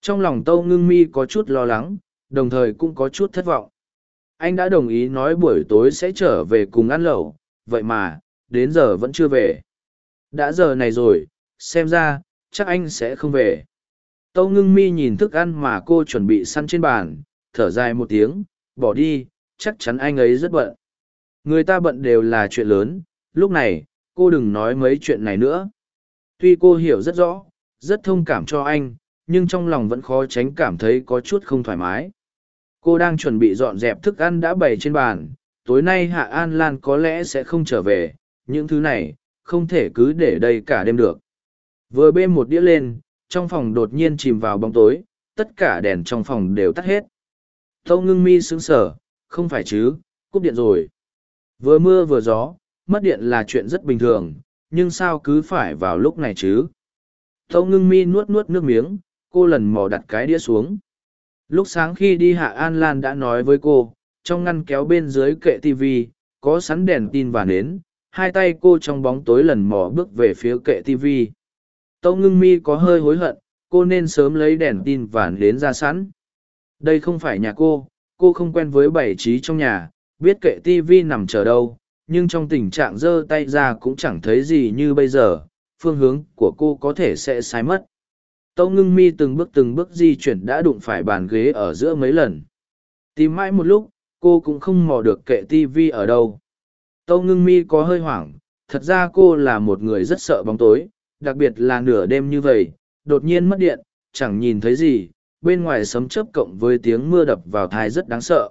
Trong lòng Tâu ngưng mi có chút lo lắng, đồng thời cũng có chút thất vọng. Anh đã đồng ý nói buổi tối sẽ trở về cùng ăn lẩu, vậy mà, đến giờ vẫn chưa về. Đã giờ này rồi, xem ra, chắc anh sẽ không về. Tâu ngưng mi nhìn thức ăn mà cô chuẩn bị săn trên bàn, thở dài một tiếng, bỏ đi, chắc chắn anh ấy rất bận. Người ta bận đều là chuyện lớn, lúc này, cô đừng nói mấy chuyện này nữa. Tuy cô hiểu rất rõ, rất thông cảm cho anh, nhưng trong lòng vẫn khó tránh cảm thấy có chút không thoải mái. Cô đang chuẩn bị dọn dẹp thức ăn đã bày trên bàn, tối nay Hạ An Lan có lẽ sẽ không trở về, những thứ này, không thể cứ để đây cả đêm được. Vừa bê một đĩa lên, trong phòng đột nhiên chìm vào bóng tối, tất cả đèn trong phòng đều tắt hết. Tâu ngưng mi sững sở, không phải chứ, cúp điện rồi. Vừa mưa vừa gió, mất điện là chuyện rất bình thường, nhưng sao cứ phải vào lúc này chứ? Tâu ngưng mi nuốt nuốt nước miếng, cô lần mò đặt cái đĩa xuống. Lúc sáng khi đi Hạ An Lan đã nói với cô, trong ngăn kéo bên dưới kệ TV, có sẵn đèn tin và nến, hai tay cô trong bóng tối lần mò bước về phía kệ TV. Tâu ngưng mi có hơi hối hận, cô nên sớm lấy đèn tin và nến ra sẵn. Đây không phải nhà cô, cô không quen với bảy trí trong nhà, biết kệ TV nằm chờ đâu, nhưng trong tình trạng giơ tay ra cũng chẳng thấy gì như bây giờ, phương hướng của cô có thể sẽ sai mất. Tâu ngưng mi từng bước từng bước di chuyển đã đụng phải bàn ghế ở giữa mấy lần. Tìm mãi một lúc, cô cũng không mò được kệ TV ở đâu. Tâu ngưng mi có hơi hoảng, thật ra cô là một người rất sợ bóng tối, đặc biệt là nửa đêm như vậy, đột nhiên mất điện, chẳng nhìn thấy gì, bên ngoài sấm chớp cộng với tiếng mưa đập vào thai rất đáng sợ.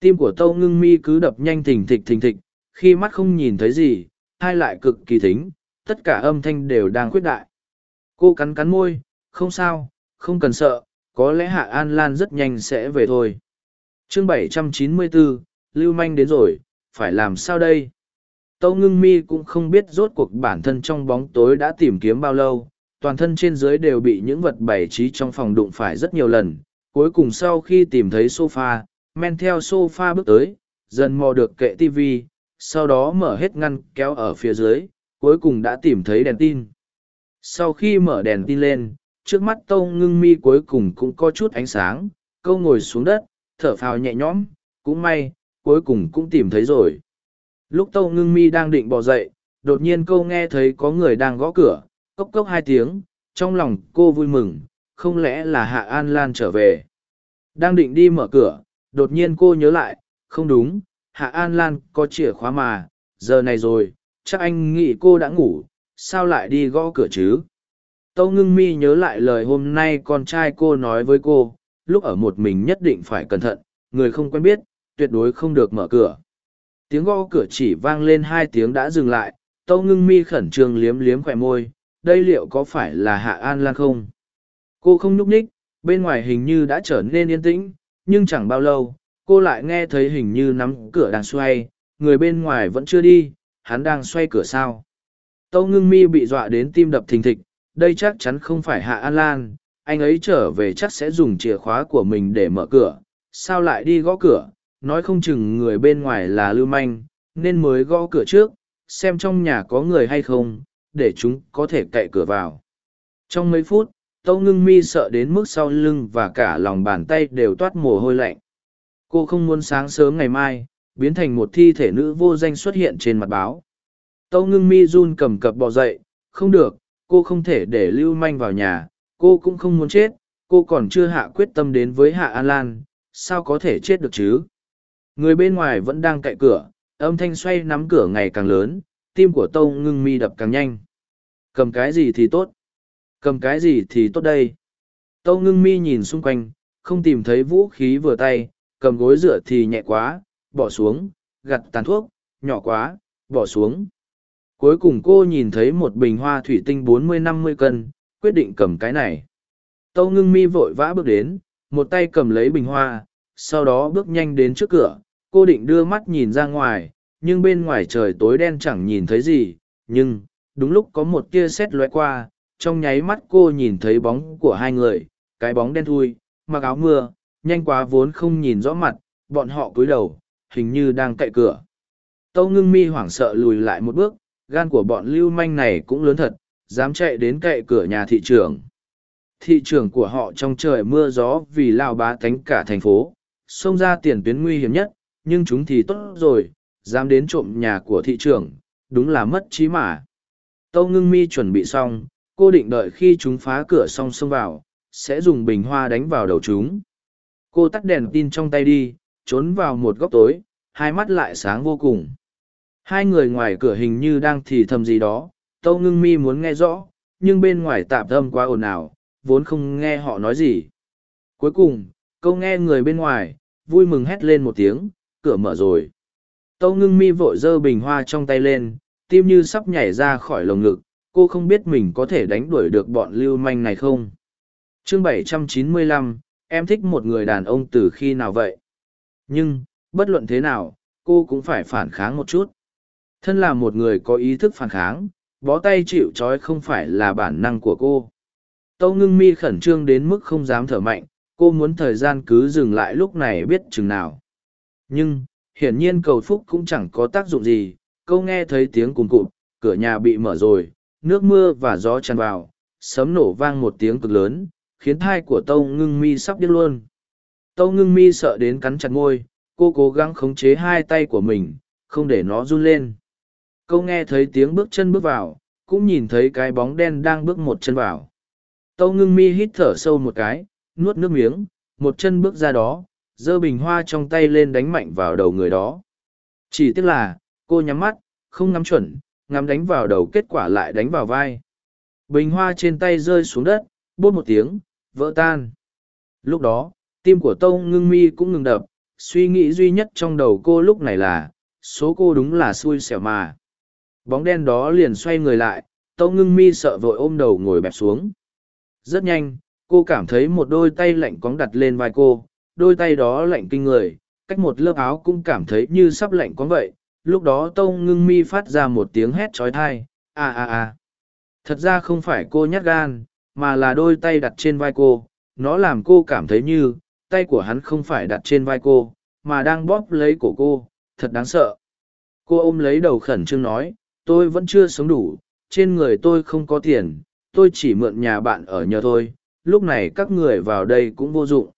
Tim của Tâu ngưng mi cứ đập nhanh thình thịch thình thịch, khi mắt không nhìn thấy gì, hai lại cực kỳ thính, tất cả âm thanh đều đang khuyết đại. Cô cắn cắn môi, không sao, không cần sợ, có lẽ Hạ An Lan rất nhanh sẽ về thôi. chương 794, Lưu Manh đến rồi, phải làm sao đây? Tâu ngưng mi cũng không biết rốt cuộc bản thân trong bóng tối đã tìm kiếm bao lâu, toàn thân trên dưới đều bị những vật bày trí trong phòng đụng phải rất nhiều lần. Cuối cùng sau khi tìm thấy sofa, men theo sofa bước tới, dần mò được kệ tivi, sau đó mở hết ngăn kéo ở phía dưới, cuối cùng đã tìm thấy đèn tin. Sau khi mở đèn tin lên, trước mắt tâu ngưng mi cuối cùng cũng có chút ánh sáng, câu ngồi xuống đất, thở phào nhẹ nhõm, cũng may, cuối cùng cũng tìm thấy rồi. Lúc tâu ngưng mi đang định bỏ dậy, đột nhiên cô nghe thấy có người đang gõ cửa, cốc cốc hai tiếng, trong lòng cô vui mừng, không lẽ là Hạ An Lan trở về. Đang định đi mở cửa, đột nhiên cô nhớ lại, không đúng, Hạ An Lan có chìa khóa mà, giờ này rồi, chắc anh nghĩ cô đã ngủ, sao lại đi gõ cửa chứ? Tâu ngưng mi nhớ lại lời hôm nay con trai cô nói với cô, lúc ở một mình nhất định phải cẩn thận, người không quen biết, tuyệt đối không được mở cửa. Tiếng gõ cửa chỉ vang lên hai tiếng đã dừng lại, tâu ngưng mi khẩn trương liếm liếm khỏe môi, đây liệu có phải là Hạ An Lan không? Cô không nhúc ních, bên ngoài hình như đã trở nên yên tĩnh, nhưng chẳng bao lâu, cô lại nghe thấy hình như nắm cửa đang xoay, người bên ngoài vẫn chưa đi, hắn đang xoay cửa sao. Tâu ngưng mi bị dọa đến tim đập thình thịch, đây chắc chắn không phải Hạ An Lan, anh ấy trở về chắc sẽ dùng chìa khóa của mình để mở cửa, sao lại đi gõ cửa, nói không chừng người bên ngoài là lưu manh, nên mới gõ cửa trước, xem trong nhà có người hay không, để chúng có thể cậy cửa vào. Trong mấy phút, Tâu ngưng mi sợ đến mức sau lưng và cả lòng bàn tay đều toát mồ hôi lạnh. Cô không muốn sáng sớm ngày mai, biến thành một thi thể nữ vô danh xuất hiện trên mặt báo. Tâu ngưng mi run cầm cập bò dậy, không được, cô không thể để lưu manh vào nhà, cô cũng không muốn chết, cô còn chưa hạ quyết tâm đến với Hạ An Lan, sao có thể chết được chứ? Người bên ngoài vẫn đang cậy cửa, âm thanh xoay nắm cửa ngày càng lớn, tim của Tâu ngưng mi đập càng nhanh. Cầm cái gì thì tốt? Cầm cái gì thì tốt đây? Tâu ngưng mi nhìn xung quanh, không tìm thấy vũ khí vừa tay, cầm gối dựa thì nhẹ quá, bỏ xuống, gặt tàn thuốc, nhỏ quá, bỏ xuống. Cuối cùng cô nhìn thấy một bình hoa thủy tinh bốn mươi năm mươi cân, quyết định cầm cái này. Tâu ngưng mi vội vã bước đến, một tay cầm lấy bình hoa, sau đó bước nhanh đến trước cửa, cô định đưa mắt nhìn ra ngoài, nhưng bên ngoài trời tối đen chẳng nhìn thấy gì, nhưng, đúng lúc có một tia sét lóe qua, trong nháy mắt cô nhìn thấy bóng của hai người, cái bóng đen thui, mặc áo mưa, nhanh quá vốn không nhìn rõ mặt, bọn họ cúi đầu, hình như đang cậy cửa. Tâu ngưng mi hoảng sợ lùi lại một bước, gan của bọn lưu manh này cũng lớn thật, dám chạy đến cậy cửa nhà thị trường. Thị trường của họ trong trời mưa gió vì lao bá tánh cả thành phố, xông ra tiền tuyến nguy hiểm nhất, nhưng chúng thì tốt rồi, dám đến trộm nhà của thị trường, đúng là mất trí mà. Tâu ngưng mi chuẩn bị xong, cô định đợi khi chúng phá cửa xong xông vào, sẽ dùng bình hoa đánh vào đầu chúng. Cô tắt đèn tin trong tay đi, trốn vào một góc tối, hai mắt lại sáng vô cùng. Hai người ngoài cửa hình như đang thì thầm gì đó, Tâu Ngưng Mi muốn nghe rõ, nhưng bên ngoài tạp thâm quá ồn ào, vốn không nghe họ nói gì. Cuối cùng, câu nghe người bên ngoài, vui mừng hét lên một tiếng, cửa mở rồi. Tâu Ngưng Mi vội dơ bình hoa trong tay lên, tim như sắp nhảy ra khỏi lồng ngực, cô không biết mình có thể đánh đuổi được bọn lưu manh này không. Chương 795, em thích một người đàn ông từ khi nào vậy? Nhưng, bất luận thế nào, cô cũng phải phản kháng một chút. Thân là một người có ý thức phản kháng, bó tay chịu trói không phải là bản năng của cô. Tâu ngưng mi khẩn trương đến mức không dám thở mạnh, cô muốn thời gian cứ dừng lại lúc này biết chừng nào. Nhưng, hiển nhiên cầu phúc cũng chẳng có tác dụng gì, câu nghe thấy tiếng cùng cụt, cửa nhà bị mở rồi, nước mưa và gió tràn vào, sấm nổ vang một tiếng cực lớn, khiến thai của tâu ngưng mi sắp điếc luôn. Tâu ngưng mi sợ đến cắn chặt môi, cô cố gắng khống chế hai tay của mình, không để nó run lên. Câu nghe thấy tiếng bước chân bước vào, cũng nhìn thấy cái bóng đen đang bước một chân vào. Tâu ngưng mi hít thở sâu một cái, nuốt nước miếng, một chân bước ra đó, giơ bình hoa trong tay lên đánh mạnh vào đầu người đó. Chỉ tiếc là, cô nhắm mắt, không ngắm chuẩn, ngắm đánh vào đầu kết quả lại đánh vào vai. Bình hoa trên tay rơi xuống đất, bốt một tiếng, vỡ tan. Lúc đó, tim của Tông ngưng mi cũng ngừng đập, suy nghĩ duy nhất trong đầu cô lúc này là, số cô đúng là xui xẻo mà. Bóng đen đó liền xoay người lại, Tông ngưng mi sợ vội ôm đầu ngồi bẹp xuống. Rất nhanh, cô cảm thấy một đôi tay lạnh cóng đặt lên vai cô, đôi tay đó lạnh kinh người, cách một lớp áo cũng cảm thấy như sắp lạnh cóng vậy. Lúc đó Tâu ngưng mi phát ra một tiếng hét trói thai, a a a. Thật ra không phải cô nhát gan, mà là đôi tay đặt trên vai cô, nó làm cô cảm thấy như, tay của hắn không phải đặt trên vai cô, mà đang bóp lấy cổ cô, thật đáng sợ. Cô ôm lấy đầu khẩn trương nói, tôi vẫn chưa sống đủ, trên người tôi không có tiền, tôi chỉ mượn nhà bạn ở nhờ thôi, lúc này các người vào đây cũng vô dụng.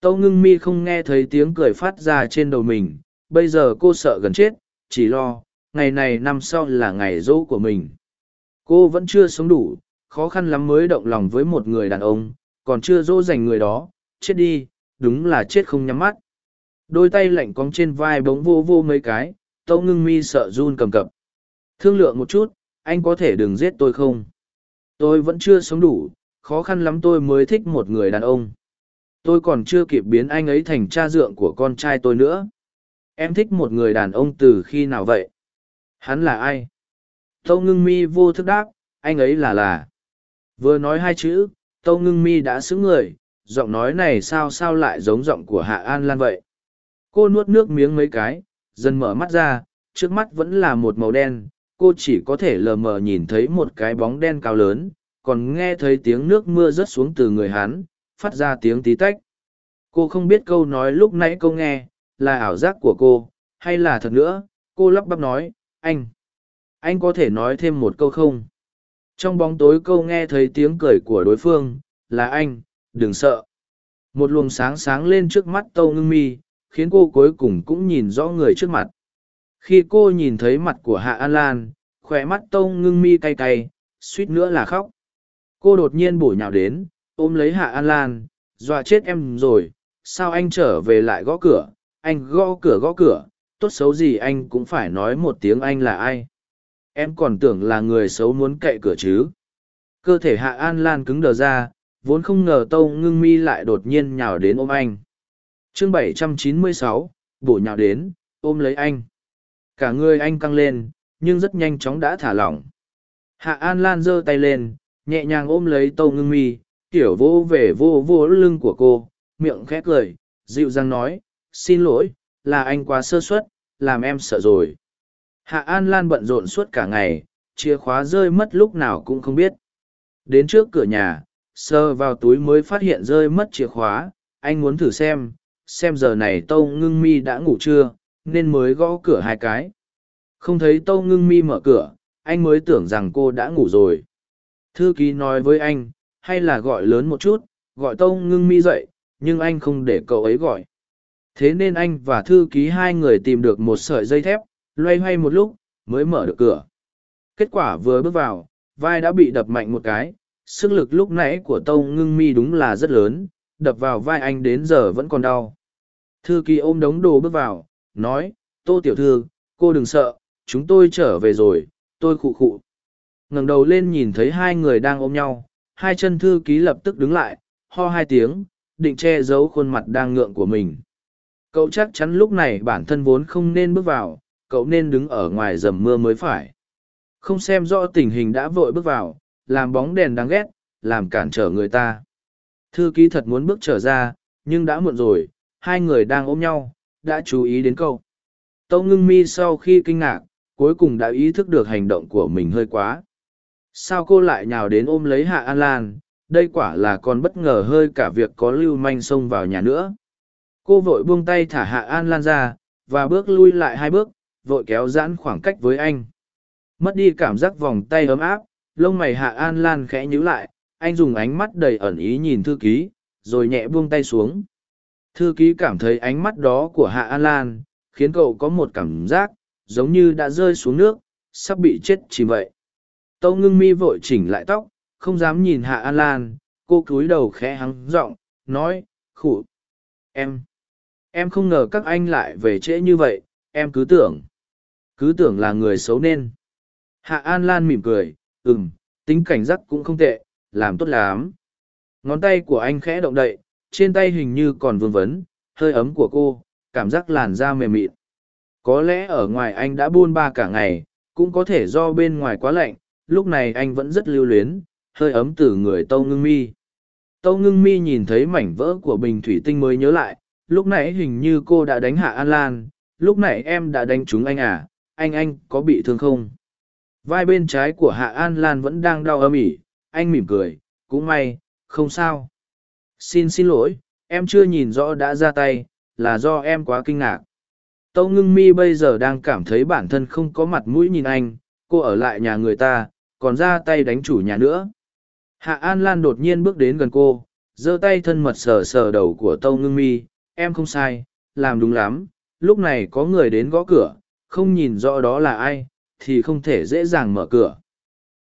Tâu ngưng mi không nghe thấy tiếng cười phát ra trên đầu mình, bây giờ cô sợ gần chết, chỉ lo, ngày này năm sau là ngày dỗ của mình. Cô vẫn chưa sống đủ, khó khăn lắm mới động lòng với một người đàn ông, còn chưa dỗ dành người đó, chết đi, đúng là chết không nhắm mắt. Đôi tay lạnh cong trên vai bỗng vô vô mấy cái, tâu ngưng mi sợ run cầm cập. Thương lượng một chút, anh có thể đừng giết tôi không? Tôi vẫn chưa sống đủ, khó khăn lắm tôi mới thích một người đàn ông. Tôi còn chưa kịp biến anh ấy thành cha dượng của con trai tôi nữa. Em thích một người đàn ông từ khi nào vậy? Hắn là ai? Tâu ngưng mi vô thức đáp, anh ấy là là. Vừa nói hai chữ, Tâu ngưng mi đã xứng người, giọng nói này sao sao lại giống giọng của Hạ An Lan vậy. Cô nuốt nước miếng mấy cái, dần mở mắt ra, trước mắt vẫn là một màu đen, cô chỉ có thể lờ mờ nhìn thấy một cái bóng đen cao lớn, còn nghe thấy tiếng nước mưa rớt xuống từ người hắn, phát ra tiếng tí tách. Cô không biết câu nói lúc nãy câu nghe, là ảo giác của cô, hay là thật nữa, cô lắp bắp nói, anh, anh có thể nói thêm một câu không? Trong bóng tối câu nghe thấy tiếng cười của đối phương, là anh, đừng sợ. Một luồng sáng sáng lên trước mắt tâu ngưng mi, khiến cô cuối cùng cũng nhìn rõ người trước mặt. Khi cô nhìn thấy mặt của Hạ An Lan, khỏe mắt tâu ngưng mi cay cay, suýt nữa là khóc. Cô đột nhiên bổ nhào đến, ôm lấy Hạ An Lan, dọa chết em rồi, sao anh trở về lại gõ cửa, anh gõ cửa gõ cửa, tốt xấu gì anh cũng phải nói một tiếng anh là ai? Em còn tưởng là người xấu muốn cậy cửa chứ? Cơ thể hạ an lan cứng đờ ra vốn không ngờ tâu ngưng mi lại đột nhiên nhào đến ôm anh. Chương 796, bổ nhào đến ôm lấy anh. Cả người anh căng lên nhưng rất nhanh chóng đã thả lỏng. Hạ an lan giơ tay lên nhẹ nhàng ôm lấy tâu ngưng mi kiểu vô về vô vô lưng của cô miệng khẽ cười dịu dàng nói xin lỗi là anh quá sơ suất làm em sợ rồi Hạ An Lan bận rộn suốt cả ngày, chìa khóa rơi mất lúc nào cũng không biết. Đến trước cửa nhà, sơ vào túi mới phát hiện rơi mất chìa khóa, anh muốn thử xem, xem giờ này Tâu Ngưng Mi đã ngủ chưa, nên mới gõ cửa hai cái. Không thấy Tâu Ngưng Mi mở cửa, anh mới tưởng rằng cô đã ngủ rồi. Thư ký nói với anh, hay là gọi lớn một chút, gọi Tông Ngưng Mi dậy, nhưng anh không để cậu ấy gọi. Thế nên anh và thư ký hai người tìm được một sợi dây thép, loay hoay một lúc, mới mở được cửa. Kết quả vừa bước vào, vai đã bị đập mạnh một cái, sức lực lúc nãy của Tông ngưng mi đúng là rất lớn, đập vào vai anh đến giờ vẫn còn đau. Thư ký ôm đống đồ bước vào, nói, tô tiểu thư, cô đừng sợ, chúng tôi trở về rồi, tôi khụ khụ ngẩng đầu lên nhìn thấy hai người đang ôm nhau, hai chân thư ký lập tức đứng lại, ho hai tiếng, định che giấu khuôn mặt đang ngượng của mình. Cậu chắc chắn lúc này bản thân vốn không nên bước vào, cậu nên đứng ở ngoài dầm mưa mới phải không xem rõ tình hình đã vội bước vào làm bóng đèn đáng ghét làm cản trở người ta thư ký thật muốn bước trở ra nhưng đã muộn rồi hai người đang ôm nhau đã chú ý đến cậu. tâu ngưng mi sau khi kinh ngạc cuối cùng đã ý thức được hành động của mình hơi quá sao cô lại nhào đến ôm lấy hạ an lan? Đây quả là còn bất ngờ hơi cả việc có lưu manh xông vào nhà nữa. Cô vội buông tay thả hạ an lan ra, và bước lui lại hai bước, vội kéo giãn khoảng cách với anh. Mất đi cảm giác vòng tay ấm áp, lông mày hạ an lan khẽ nhíu lại, anh dùng ánh mắt đầy ẩn ý nhìn thư ký, rồi nhẹ buông tay xuống. Thư ký cảm thấy ánh mắt đó của hạ an lan khiến cậu có một cảm giác giống như đã rơi xuống nước, sắp bị chết chìm vậy tâu ngưng mi vội chỉnh lại tóc, không dám nhìn hạ an lan, cô cúi đầu khẽ hắng giọng, nói khụ em em không ngờ các anh lại về trễ như vậy, em cứ tưởng cứ tưởng là người xấu nên. Hạ an lan mỉm cười, ừm, tính cảnh giác cũng không tệ, làm tốt lắm. Ngón tay của anh khẽ động đậy, trên tay hình như còn vương vấn, hơi ấm của cô, cảm giác làn da mềm mịn. Có lẽ ở ngoài anh đã buôn ba cả ngày, cũng có thể do bên ngoài quá lạnh lúc này anh vẫn rất lưu luyến, hơi ấm từ người tâu ngưng mi. Tâu ngưng mi nhìn thấy mảnh vỡ của bình thủy tinh mới nhớ lại, lúc nãy hình như cô đã đánh hạ an lan, lúc nãy em đã đánh trúng anh à anh anh có bị thương không? Vai bên trái của hạ an lan vẫn đang đau âm ỉ, anh mỉm cười, cũng may, không sao. Xin xin lỗi, em chưa nhìn rõ đã ra tay, là do em quá kinh ngạc. Tâu ngưng mi bây giờ đang cảm thấy bản thân không có mặt mũi nhìn anh cô ở lại nhà người ta, còn ra tay đánh chủ nhà nữa. Hạ an lan đột nhiên bước đến gần cô, giơ tay thân mật sờ sờ đầu của tâu ngưng mi, em không sai, làm đúng lắm, lúc này có người đến gõ cửa, không nhìn rõ đó là ai, thì không thể dễ dàng mở cửa.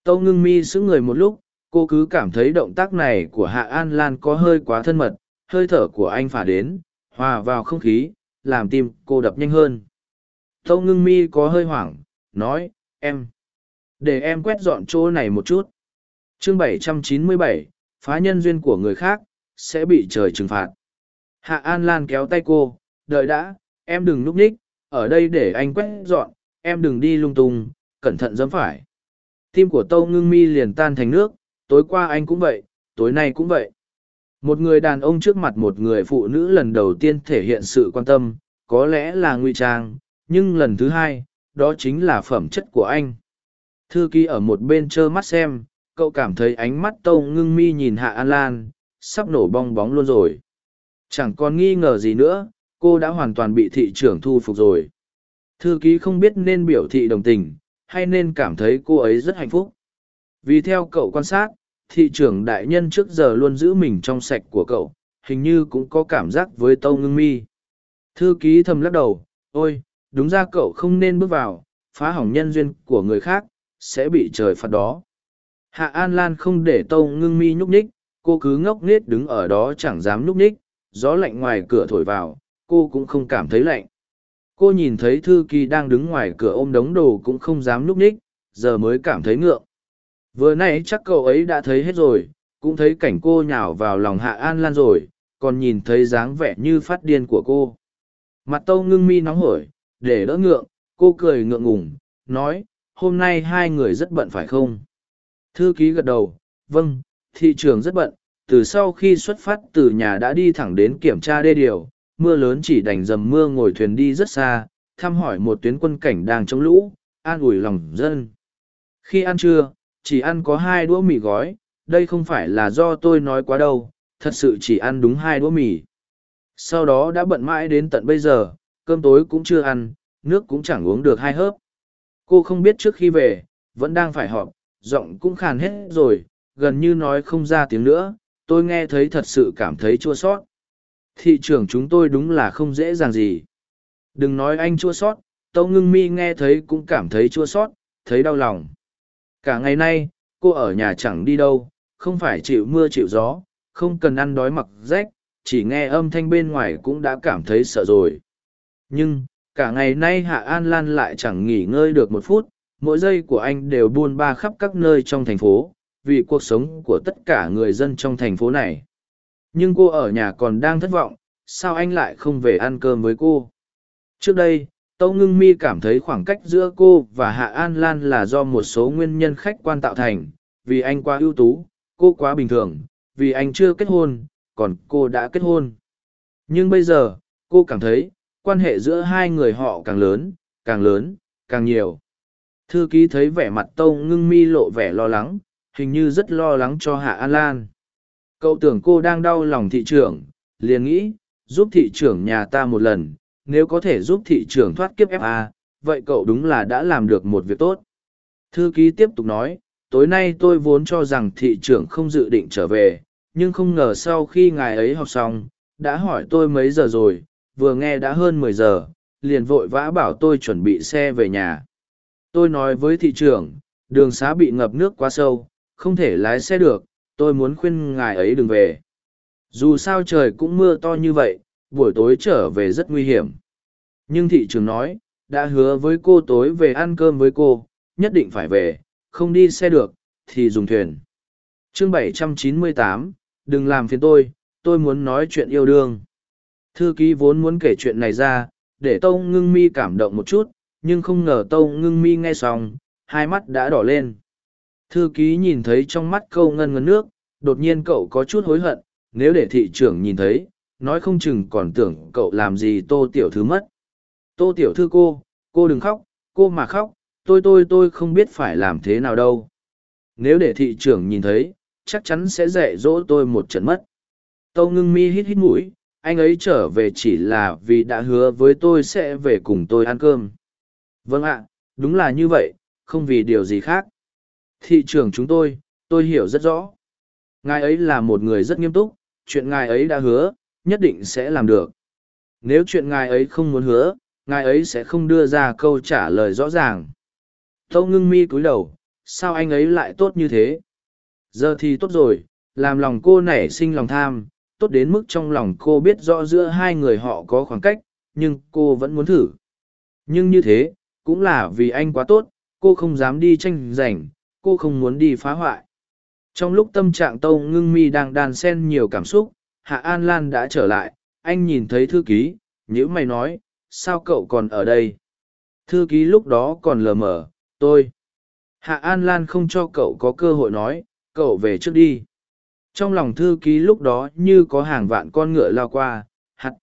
Tâu ngưng mi sững người một lúc, cô cứ cảm thấy động tác này của hạ an lan có hơi quá thân mật, hơi thở của anh phả đến, hòa vào không khí, làm tim cô đập nhanh hơn. Tâu ngưng mi có hơi hoảng, nói, em để em quét dọn chỗ này một chút. Chương 797, phá nhân duyên của người khác sẽ bị trời trừng phạt. Hạ an lan kéo tay cô đợi đã em đừng núp ních ở đây để anh quét dọn em đừng đi lung tung cẩn thận dẫm phải. Tim của tâu ngưng mi liền tan thành nước tối qua anh cũng vậy tối nay cũng vậy. Một người đàn ông trước mặt một người phụ nữ lần đầu tiên thể hiện sự quan tâm có lẽ là ngụy trang nhưng lần thứ hai đó chính là phẩm chất của anh thư ký ở một bên trơ mắt xem, cậu cảm thấy ánh mắt tâu ngưng mi nhìn hạ an lan, sắp nổ bong bóng luôn rồi. Chẳng còn nghi ngờ gì nữa, cô đã hoàn toàn bị thị trưởng thu phục rồi. Thư ký không biết nên biểu thị đồng tình, hay nên cảm thấy cô ấy rất hạnh phúc. Vì theo cậu quan sát, thị trưởng đại nhân trước giờ luôn giữ mình trong sạch của cậu, hình như cũng có cảm giác với tâu ngưng mi. Thư ký thầm lắc đầu, ôi, đúng ra cậu không nên bước vào, phá hỏng nhân duyên của người khác sẽ bị trời phạt đó. Hạ an lan không để tâu ngưng mi nhúc nhích, cô cứ ngốc nghếch đứng ở đó chẳng dám nhúc nhích, gió lạnh ngoài cửa thổi vào, cô cũng không cảm thấy lạnh. Cô nhìn thấy thư Kỳ đang đứng ngoài cửa ôm đống đồ cũng không dám nhúc nhích, giờ mới cảm thấy ngượng. Vừa nãy chắc cậu ấy đã thấy hết rồi, cũng thấy cảnh cô nhào vào lòng hạ an lan rồi, còn nhìn thấy dáng vẻ như phát điên của cô. Mặt tâu ngưng mi nóng hổi, để đỡ ngượng, cô cười ngượng ngùng, nói hôm nay hai người rất bận phải không? Thư ký gật đầu vâng thị trường rất bận, từ sau khi xuất phát từ nhà đã đi thẳng đến kiểm tra đê điều, mưa lớn chỉ đành dầm mưa ngồi thuyền đi rất xa, thăm hỏi một tuyến quân cảnh đang chống lũ, an ủi lòng dân. Khi ăn trưa, chỉ ăn có hai đũa mì gói, đây không phải là do tôi nói quá đâu, thật sự chỉ ăn đúng hai đũa mì. Sau đó đã bận mãi đến tận bây giờ, cơm tối cũng chưa ăn, nước cũng chẳng uống được hai hớp cô không biết trước khi về, vẫn đang phải họp, giọng cũng khàn hết rồi, gần như nói không ra tiếng nữa. Tôi nghe thấy thật sự cảm thấy chua sót. Thị trường chúng tôi đúng là không dễ dàng gì. Đừng nói anh chua sót, tâu ngưng mi nghe thấy cũng cảm thấy chua sót, thấy đau lòng. Cả ngày nay, cô ở nhà chẳng đi đâu, không phải chịu mưa chịu gió, không cần ăn đói mặc rách, chỉ nghe âm thanh bên ngoài cũng đã cảm thấy sợ rồi. Nhưng cả ngày nay hạ an lan lại chẳng nghỉ ngơi được một phút, mỗi giây của anh đều buôn ba khắp các nơi trong thành phố, vì cuộc sống của tất cả người dân trong thành phố này. Nhưng cô ở nhà còn đang thất vọng, sao anh lại không về ăn cơm với cô? Trước đây, tâu ngưng mi cảm thấy khoảng cách giữa cô và hạ an lan là do một số nguyên nhân khách quan tạo thành, vì anh quá ưu tú, cô quá bình thường, vì anh chưa kết hôn, còn cô đã kết hôn. Nhưng bây giờ, cô cảm thấy quan hệ giữa hai người họ càng lớn càng lớn càng nhiều thư ký thấy vẻ mặt tâu ngưng mi lộ vẻ lo lắng hình như rất lo lắng cho hạ an lan Cậu tưởng cô đang đau lòng thị trưởng, liền nghĩ, giúp thị trưởng nhà ta một lần, nếu có thể giúp thị trưởng thoát kiếp FA, vậy cậu đúng là đã làm được một việc tốt. Thư ký tiếp tục nói, tối nay tôi vốn cho rằng thị trưởng không dự định trở về, nhưng không ngờ sau khi ngài ấy học xong, đã hỏi tôi mấy giờ rồi, vừa nghe đã hơn mười giờ, liền vội vã bảo tôi chuẩn bị xe về nhà. Tôi nói với thị trưởng, đường xá bị ngập nước quá sâu, không thể lái xe được, tôi muốn khuyên ngài ấy đừng về. Dù sao trời cũng mưa to như vậy, buổi tối trở về rất nguy hiểm. Nhưng thị trưởng nói, đã hứa với cô tối về ăn cơm với cô, nhất định phải về, không đi xe được, thì dùng thuyền. chương 798, đừng làm phiền tôi, tôi muốn nói chuyện yêu đương. Thư ký vốn muốn kể chuyện này ra, để Tâu Ngưng Mi cảm động một chút, nhưng không ngờ Tâu Ngưng Mi nghe xong, hai mắt đã đỏ lên. Thư ký nhìn thấy trong mắt câu ngân ngân nước, đột nhiên cậu có chút hối hận, nếu để thị trưởng nhìn thấy, nói không chừng còn tưởng cậu làm gì tô tiểu thư mất. Tô tiểu thư cô, cô đừng khóc, cô mà khóc, tôi tôi tôi không biết phải làm thế nào đâu. Nếu để thị trưởng nhìn thấy, chắc chắn sẽ dạy dỗ tôi một trận mất. Tâu ngưng mi hít hít mũi, anh ấy trở về chỉ là vì đã hứa với tôi sẽ về cùng tôi ăn cơm. Vâng ạ, đúng là như vậy, không vì điều gì khác. Thị trường chúng tôi, tôi hiểu rất rõ. Ngài ấy là một người rất nghiêm túc, chuyện ngài ấy đã hứa, nhất định sẽ làm được. Nếu chuyện ngài ấy không muốn hứa, ngài ấy sẽ không đưa ra câu trả lời rõ ràng. Tâu ngưng mi cúi đầu, sao anh ấy lại tốt như thế? Giờ thì tốt rồi, làm lòng cô nảy sinh lòng tham, tốt đến mức trong lòng cô biết rõ giữa hai người họ có khoảng cách, nhưng cô vẫn muốn thử. Nhưng như thế, cũng là vì anh quá tốt, cô không dám đi tranh giành, cô không muốn đi phá hoại. Trong lúc tâm trạng Tâu Ngưng Mi đang đàn xen nhiều cảm xúc, Hạ An Lan đã trở lại, anh nhìn thấy thư ký, nhữ mày nói, sao cậu còn ở đây? Thư ký lúc đó còn lờ mờ, tôi. Hạ An Lan không cho cậu có cơ hội nói, cậu về trước đi. Trong lòng thư ký lúc đó như có hàng vạn con ngựa lao qua, hắt.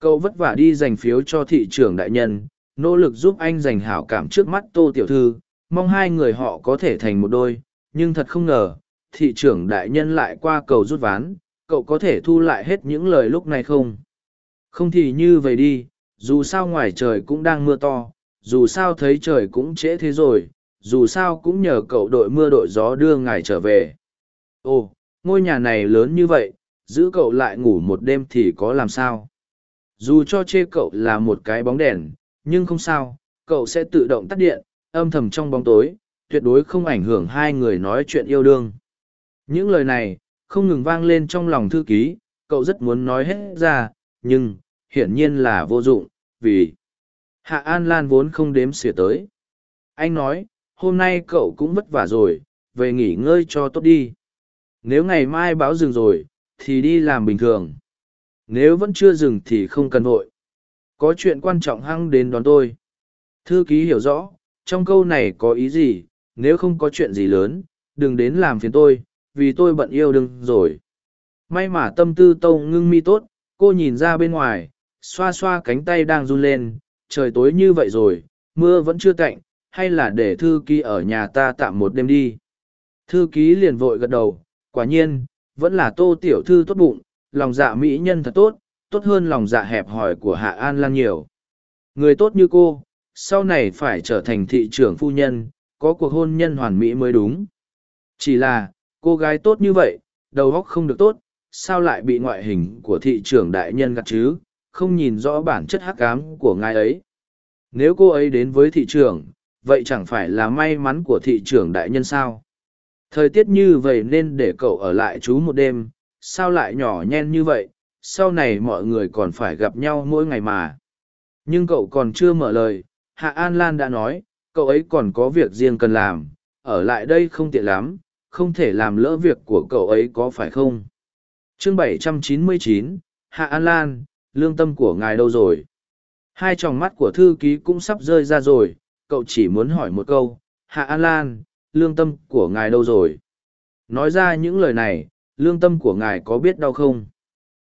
Cậu vất vả đi giành phiếu cho thị trưởng đại nhân, nỗ lực giúp anh giành hảo cảm trước mắt tô tiểu thư, mong hai người họ có thể thành một đôi, nhưng thật không ngờ, thị trưởng đại nhân lại qua cầu rút ván, cậu có thể thu lại hết những lời lúc này không? Không thì như vậy đi, dù sao ngoài trời cũng đang mưa to, dù sao thấy trời cũng trễ thế rồi, dù sao cũng nhờ cậu đội mưa đội gió đưa ngài trở về. Ồ, ngôi nhà này lớn như vậy, giữ cậu lại ngủ một đêm thì có làm sao? Dù cho chê cậu là một cái bóng đèn, nhưng không sao, cậu sẽ tự động tắt điện, âm thầm trong bóng tối, tuyệt đối không ảnh hưởng hai người nói chuyện yêu đương. Những lời này, không ngừng vang lên trong lòng thư ký, cậu rất muốn nói hết ra, nhưng, hiển nhiên là vô dụng, vì Hạ An Lan vốn không đếm xỉa tới. Anh nói, hôm nay cậu cũng vất vả rồi, về nghỉ ngơi cho tốt đi. Nếu ngày mai báo dừng rồi, thì đi làm bình thường. Nếu vẫn chưa dừng thì không cần vội. Có chuyện quan trọng hăng đến đón tôi. Thư ký hiểu rõ, trong câu này có ý gì, nếu không có chuyện gì lớn, đừng đến làm phiền tôi, vì tôi bận yêu đương rồi. May mà tâm tư tâu ngưng mi tốt, cô nhìn ra bên ngoài, xoa xoa cánh tay đang run lên, trời tối như vậy rồi, mưa vẫn chưa cạnh, hay là để thư ký ở nhà ta tạm một đêm đi. Thư ký liền vội gật đầu, quả nhiên, vẫn là tô tiểu thư tốt bụng, lòng dạ mỹ nhân thật tốt, tốt hơn lòng dạ hẹp hòi của Hạ An Lan nhiều. Người tốt như cô, sau này phải trở thành thị trưởng phu nhân, có cuộc hôn nhân hoàn mỹ mới đúng. Chỉ là, cô gái tốt như vậy, đầu óc không được tốt, sao lại bị ngoại hình của thị trưởng đại nhân gặt chứ, không nhìn rõ bản chất hắc ám của ngài ấy. Nếu cô ấy đến với thị trưởng, vậy chẳng phải là may mắn của thị trưởng đại nhân sao? Thời tiết như vậy nên để cậu ở lại chú một đêm, sao lại nhỏ nhen như vậy, sau này mọi người còn phải gặp nhau mỗi ngày mà. Nhưng cậu còn chưa mở lời, Hạ An Lan đã nói, cậu ấy còn có việc riêng cần làm, ở lại đây không tiện lắm, không thể làm lỡ việc của cậu ấy có phải không? chương 799, Hạ An Lan, lương tâm của ngài đâu rồi? Hai tròng mắt của thư ký cũng sắp rơi ra rồi, cậu chỉ muốn hỏi một câu, Hạ An Lan, lương tâm của ngài đâu rồi? Nói ra những lời này, lương tâm của ngài có biết đau không?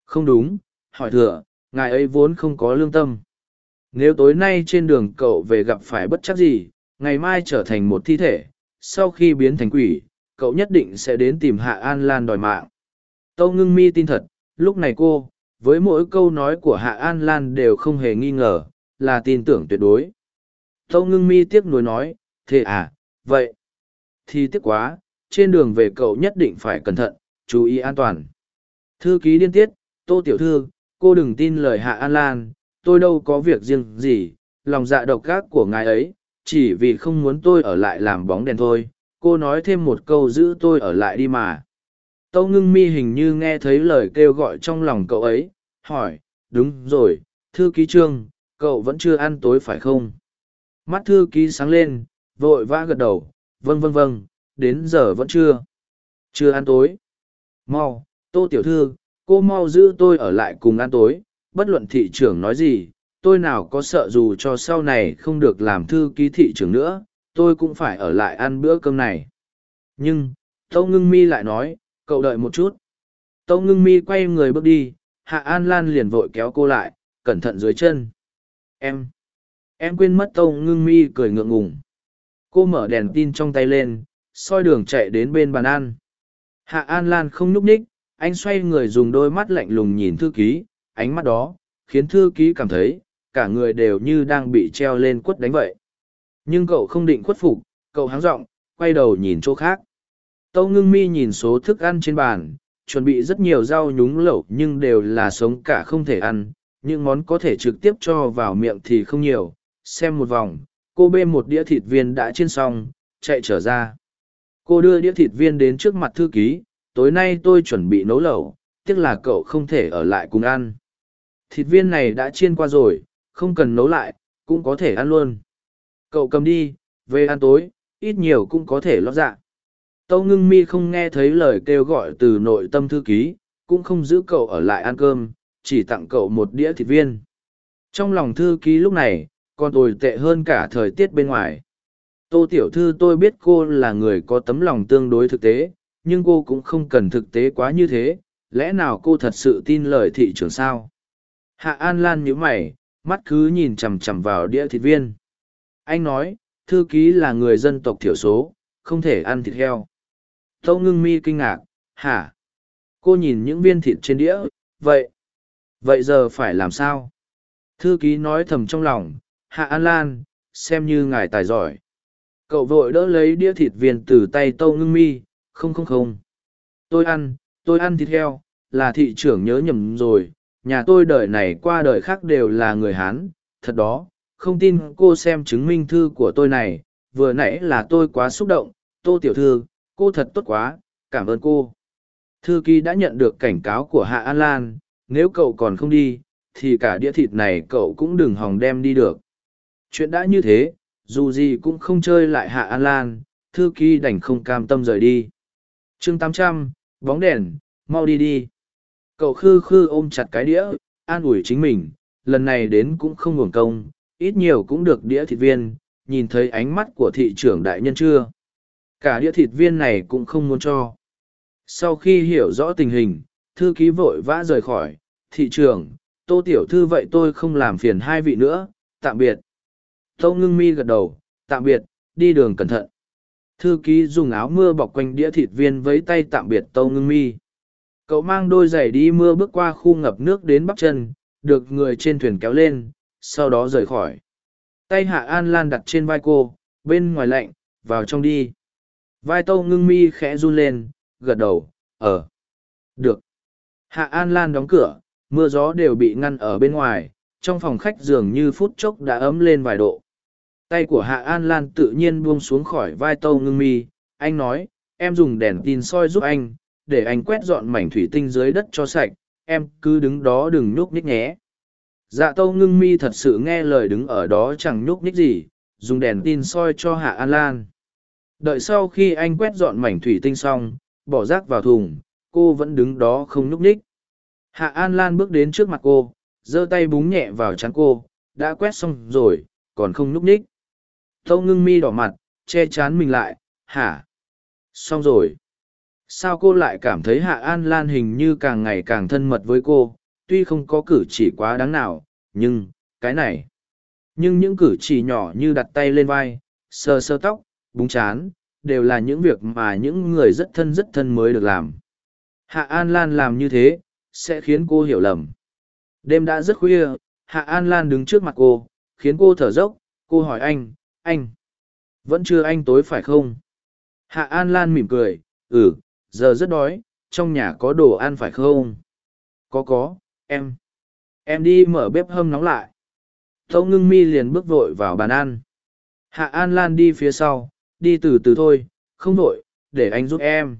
Không đúng, hỏi thừa, ngài ấy vốn không có lương tâm. Nếu tối nay trên đường cậu về gặp phải bất chắc gì, ngày mai trở thành một thi thể, sau khi biến thành quỷ, cậu nhất định sẽ đến tìm Hạ An Lan đòi mạng. Tâu ngưng mi tin thật, lúc này cô, với mỗi câu nói của Hạ An Lan đều không hề nghi ngờ, là tin tưởng tuyệt đối. Tâu ngưng mi tiếc nuối nói, thế à, vậy. Thì tiếc quá, trên đường về cậu nhất định phải cẩn thận, chú ý an toàn. Thư ký điên tiết, Tô Tiểu Thư, cô đừng tin lời Hạ An Lan, tôi đâu có việc riêng gì, lòng dạ độc ác của ngài ấy, chỉ vì không muốn tôi ở lại làm bóng đèn thôi. Cô nói thêm một câu giữ tôi ở lại đi mà. Tâu ngưng mi hình như nghe thấy lời kêu gọi trong lòng cậu ấy, hỏi, đúng rồi, thư ký trương, cậu vẫn chưa ăn tối phải không? Mắt thư ký sáng lên, vội vã gật đầu, vâng vâng vâng, đến giờ vẫn chưa. Chưa ăn tối. Mau, tô tiểu thư, cô mau giữ tôi ở lại cùng ăn tối, bất luận thị trưởng nói gì, tôi nào có sợ dù cho sau này không được làm thư ký thị trưởng nữa, tôi cũng phải ở lại ăn bữa cơm này. Nhưng, Tâu Ngưng Mi lại nói, cậu đợi một chút. Tâu Ngưng Mi quay người bước đi, Hạ An Lan liền vội kéo cô lại, cẩn thận dưới chân. Em, em quên mất Tâu Ngưng Mi cười ngượng ngùng. Cô mở đèn tin trong tay lên, soi đường chạy đến bên bàn ăn. Hạ An Lan không nhúc ních, anh xoay người dùng đôi mắt lạnh lùng nhìn thư ký, ánh mắt đó, khiến thư ký cảm thấy, cả người đều như đang bị treo lên quất đánh vậy. Nhưng cậu không định khuất phục, cậu háng giọng quay đầu nhìn chỗ khác. Tâu ngưng mi nhìn số thức ăn trên bàn, chuẩn bị rất nhiều rau nhúng lẩu nhưng đều là sống cả không thể ăn, những món có thể trực tiếp cho vào miệng thì không nhiều. Xem một vòng, cô bê một đĩa thịt viên đã chiên xong, chạy trở ra. Cô đưa đĩa thịt viên đến trước mặt thư ký, tối nay tôi chuẩn bị nấu lẩu, tiếc là cậu không thể ở lại cùng ăn. Thịt viên này đã chiên qua rồi, không cần nấu lại, cũng có thể ăn luôn. Cậu cầm đi, về ăn tối, ít nhiều cũng có thể lót dạ. Tâu ngưng mi không nghe thấy lời kêu gọi từ nội tâm thư ký, cũng không giữ cậu ở lại ăn cơm, chỉ tặng cậu một đĩa thịt viên. Trong lòng thư ký lúc này, còn tồi tệ hơn cả thời tiết bên ngoài. Tô tiểu thư tôi biết cô là người có tấm lòng tương đối thực tế, nhưng cô cũng không cần thực tế quá như thế, lẽ nào cô thật sự tin lời thị trường sao? Hạ An Lan nhíu mày, mắt cứ nhìn chằm chằm vào đĩa thịt viên. Anh nói, thư ký là người dân tộc thiểu số, không thể ăn thịt heo. Tâu ngưng mi kinh ngạc, hả? Cô nhìn những viên thịt trên đĩa, vậy? Vậy giờ phải làm sao? Thư ký nói thầm trong lòng, Hạ An Lan, xem như ngài tài giỏi. Cậu vội đỡ lấy đĩa thịt viên từ tay tâu ngưng mi, không không không. Tôi ăn, tôi ăn thịt heo, là thị trưởng nhớ nhầm rồi, nhà tôi đời này qua đời khác đều là người Hán, thật đó, không tin cô xem chứng minh thư của tôi này, vừa nãy là tôi quá xúc động, tô tiểu thư, cô thật tốt quá, cảm ơn cô. Thư ký đã nhận được cảnh cáo của Hạ An Lan, nếu cậu còn không đi, thì cả đĩa thịt này cậu cũng đừng hòng đem đi được. Chuyện đã như thế, dù gì cũng không chơi lại Hạ An Lan, thư ký đành không cam tâm rời đi. chương tám trăm bóng đèn, mau đi đi. Cậu khư khư ôm chặt cái đĩa, an ủi chính mình, lần này đến cũng không ngủng công, ít nhiều cũng được đĩa thịt viên, nhìn thấy ánh mắt của thị trưởng đại nhân chưa. Cả đĩa thịt viên này cũng không muốn cho. Sau khi hiểu rõ tình hình, thư ký vội vã rời khỏi, thị trưởng, tô tiểu thư vậy tôi không làm phiền hai vị nữa, tạm biệt. Tâu ngưng mi gật đầu, tạm biệt, đi đường cẩn thận. Thư ký dùng áo mưa bọc quanh đĩa thịt viên với tay tạm biệt tâu ngưng mi. Cậu mang đôi giày đi mưa bước qua khu ngập nước đến bắp chân, được người trên thuyền kéo lên, sau đó rời khỏi. Tay Hạ An Lan đặt trên vai cô, bên ngoài lạnh, vào trong đi. Vai tâu ngưng mi khẽ run lên, gật đầu, ở. Được. Hạ An Lan đóng cửa, mưa gió đều bị ngăn ở bên ngoài, trong phòng khách dường như phút chốc đã ấm lên vài độ. Tay của Hạ An Lan tự nhiên buông xuống khỏi vai tâu ngưng mi, anh nói, em dùng đèn tin soi giúp anh, để anh quét dọn mảnh thủy tinh dưới đất cho sạch, em cứ đứng đó đừng nhúc nhích nhé. Dạ tâu ngưng mi thật sự nghe lời đứng ở đó chẳng nhúc nhích gì, dùng đèn tin soi cho Hạ An Lan. Đợi sau khi anh quét dọn mảnh thủy tinh xong, bỏ rác vào thùng, cô vẫn đứng đó không nhúc nhích. Hạ An Lan bước đến trước mặt cô, giơ tay búng nhẹ vào trán cô, đã quét xong rồi, còn không nhúc nhích. Tâu ngưng mi đỏ mặt, che chán mình lại, hả? Xong rồi. Sao cô lại cảm thấy Hạ An Lan hình như càng ngày càng thân mật với cô, tuy không có cử chỉ quá đáng nào, nhưng, cái này. Nhưng những cử chỉ nhỏ như đặt tay lên vai, sờ sơ tóc, búng chán, đều là những việc mà những người rất thân rất thân mới được làm. Hạ An Lan làm như thế, sẽ khiến cô hiểu lầm. Đêm đã rất khuya, Hạ An Lan đứng trước mặt cô, khiến cô thở dốc, cô hỏi anh, anh, vẫn chưa anh tối phải không? Hạ An Lan mỉm cười, ừ, giờ rất đói, trong nhà có đồ ăn phải không? Có có, em. Em đi mở bếp hâm nóng lại. Tâu ngưng mi liền bước vội vào bàn ăn. Hạ An Lan đi phía sau, đi từ từ thôi, không vội, để anh giúp em.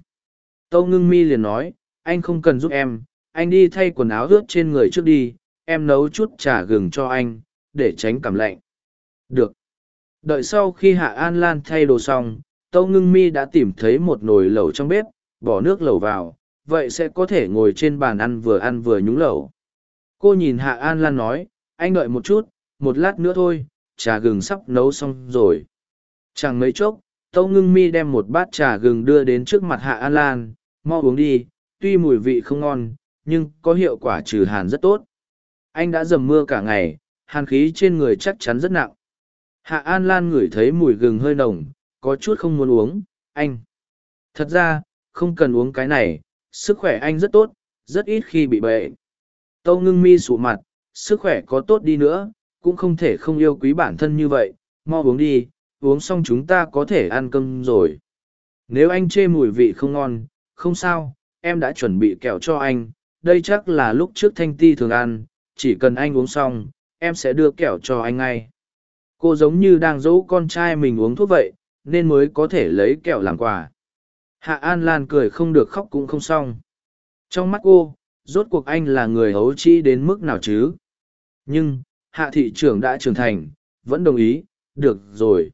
Tâu ngưng mi liền nói, anh không cần giúp em, anh đi thay quần áo ướt trên người trước đi, em nấu chút trà gừng cho anh, để tránh cảm lạnh. Được. Đợi sau khi Hạ An Lan thay đồ xong, Tâu Ngưng Mi đã tìm thấy một nồi lẩu trong bếp, bỏ nước lẩu vào, vậy sẽ có thể ngồi trên bàn ăn vừa ăn vừa nhúng lẩu. Cô nhìn Hạ An Lan nói, anh đợi một chút, một lát nữa thôi, trà gừng sắp nấu xong rồi. Chẳng mấy chốc, Tâu Ngưng Mi đem một bát trà gừng đưa đến trước mặt Hạ An Lan, mau uống đi, tuy mùi vị không ngon, nhưng có hiệu quả trừ hàn rất tốt. Anh đã dầm mưa cả ngày, hàn khí trên người chắc chắn rất nặng. Hạ An Lan ngửi thấy mùi gừng hơi nồng, có chút không muốn uống, anh. Thật ra, không cần uống cái này, sức khỏe anh rất tốt, rất ít khi bị bệnh. Tâu ngưng mi sụ mặt, sức khỏe có tốt đi nữa, cũng không thể không yêu quý bản thân như vậy, mau uống đi, uống xong chúng ta có thể ăn cơm rồi. Nếu anh chê mùi vị không ngon, không sao, em đã chuẩn bị kẹo cho anh, đây chắc là lúc trước thanh ti thường ăn, chỉ cần anh uống xong, em sẽ đưa kẹo cho anh ngay. Cô giống như đang dỗ con trai mình uống thuốc vậy, nên mới có thể lấy kẹo làm quà. Hạ An Lan cười không được khóc cũng không xong. Trong mắt cô, rốt cuộc anh là người hấu trĩ đến mức nào chứ? Nhưng, hạ thị trưởng đã trưởng thành, vẫn đồng ý, được rồi.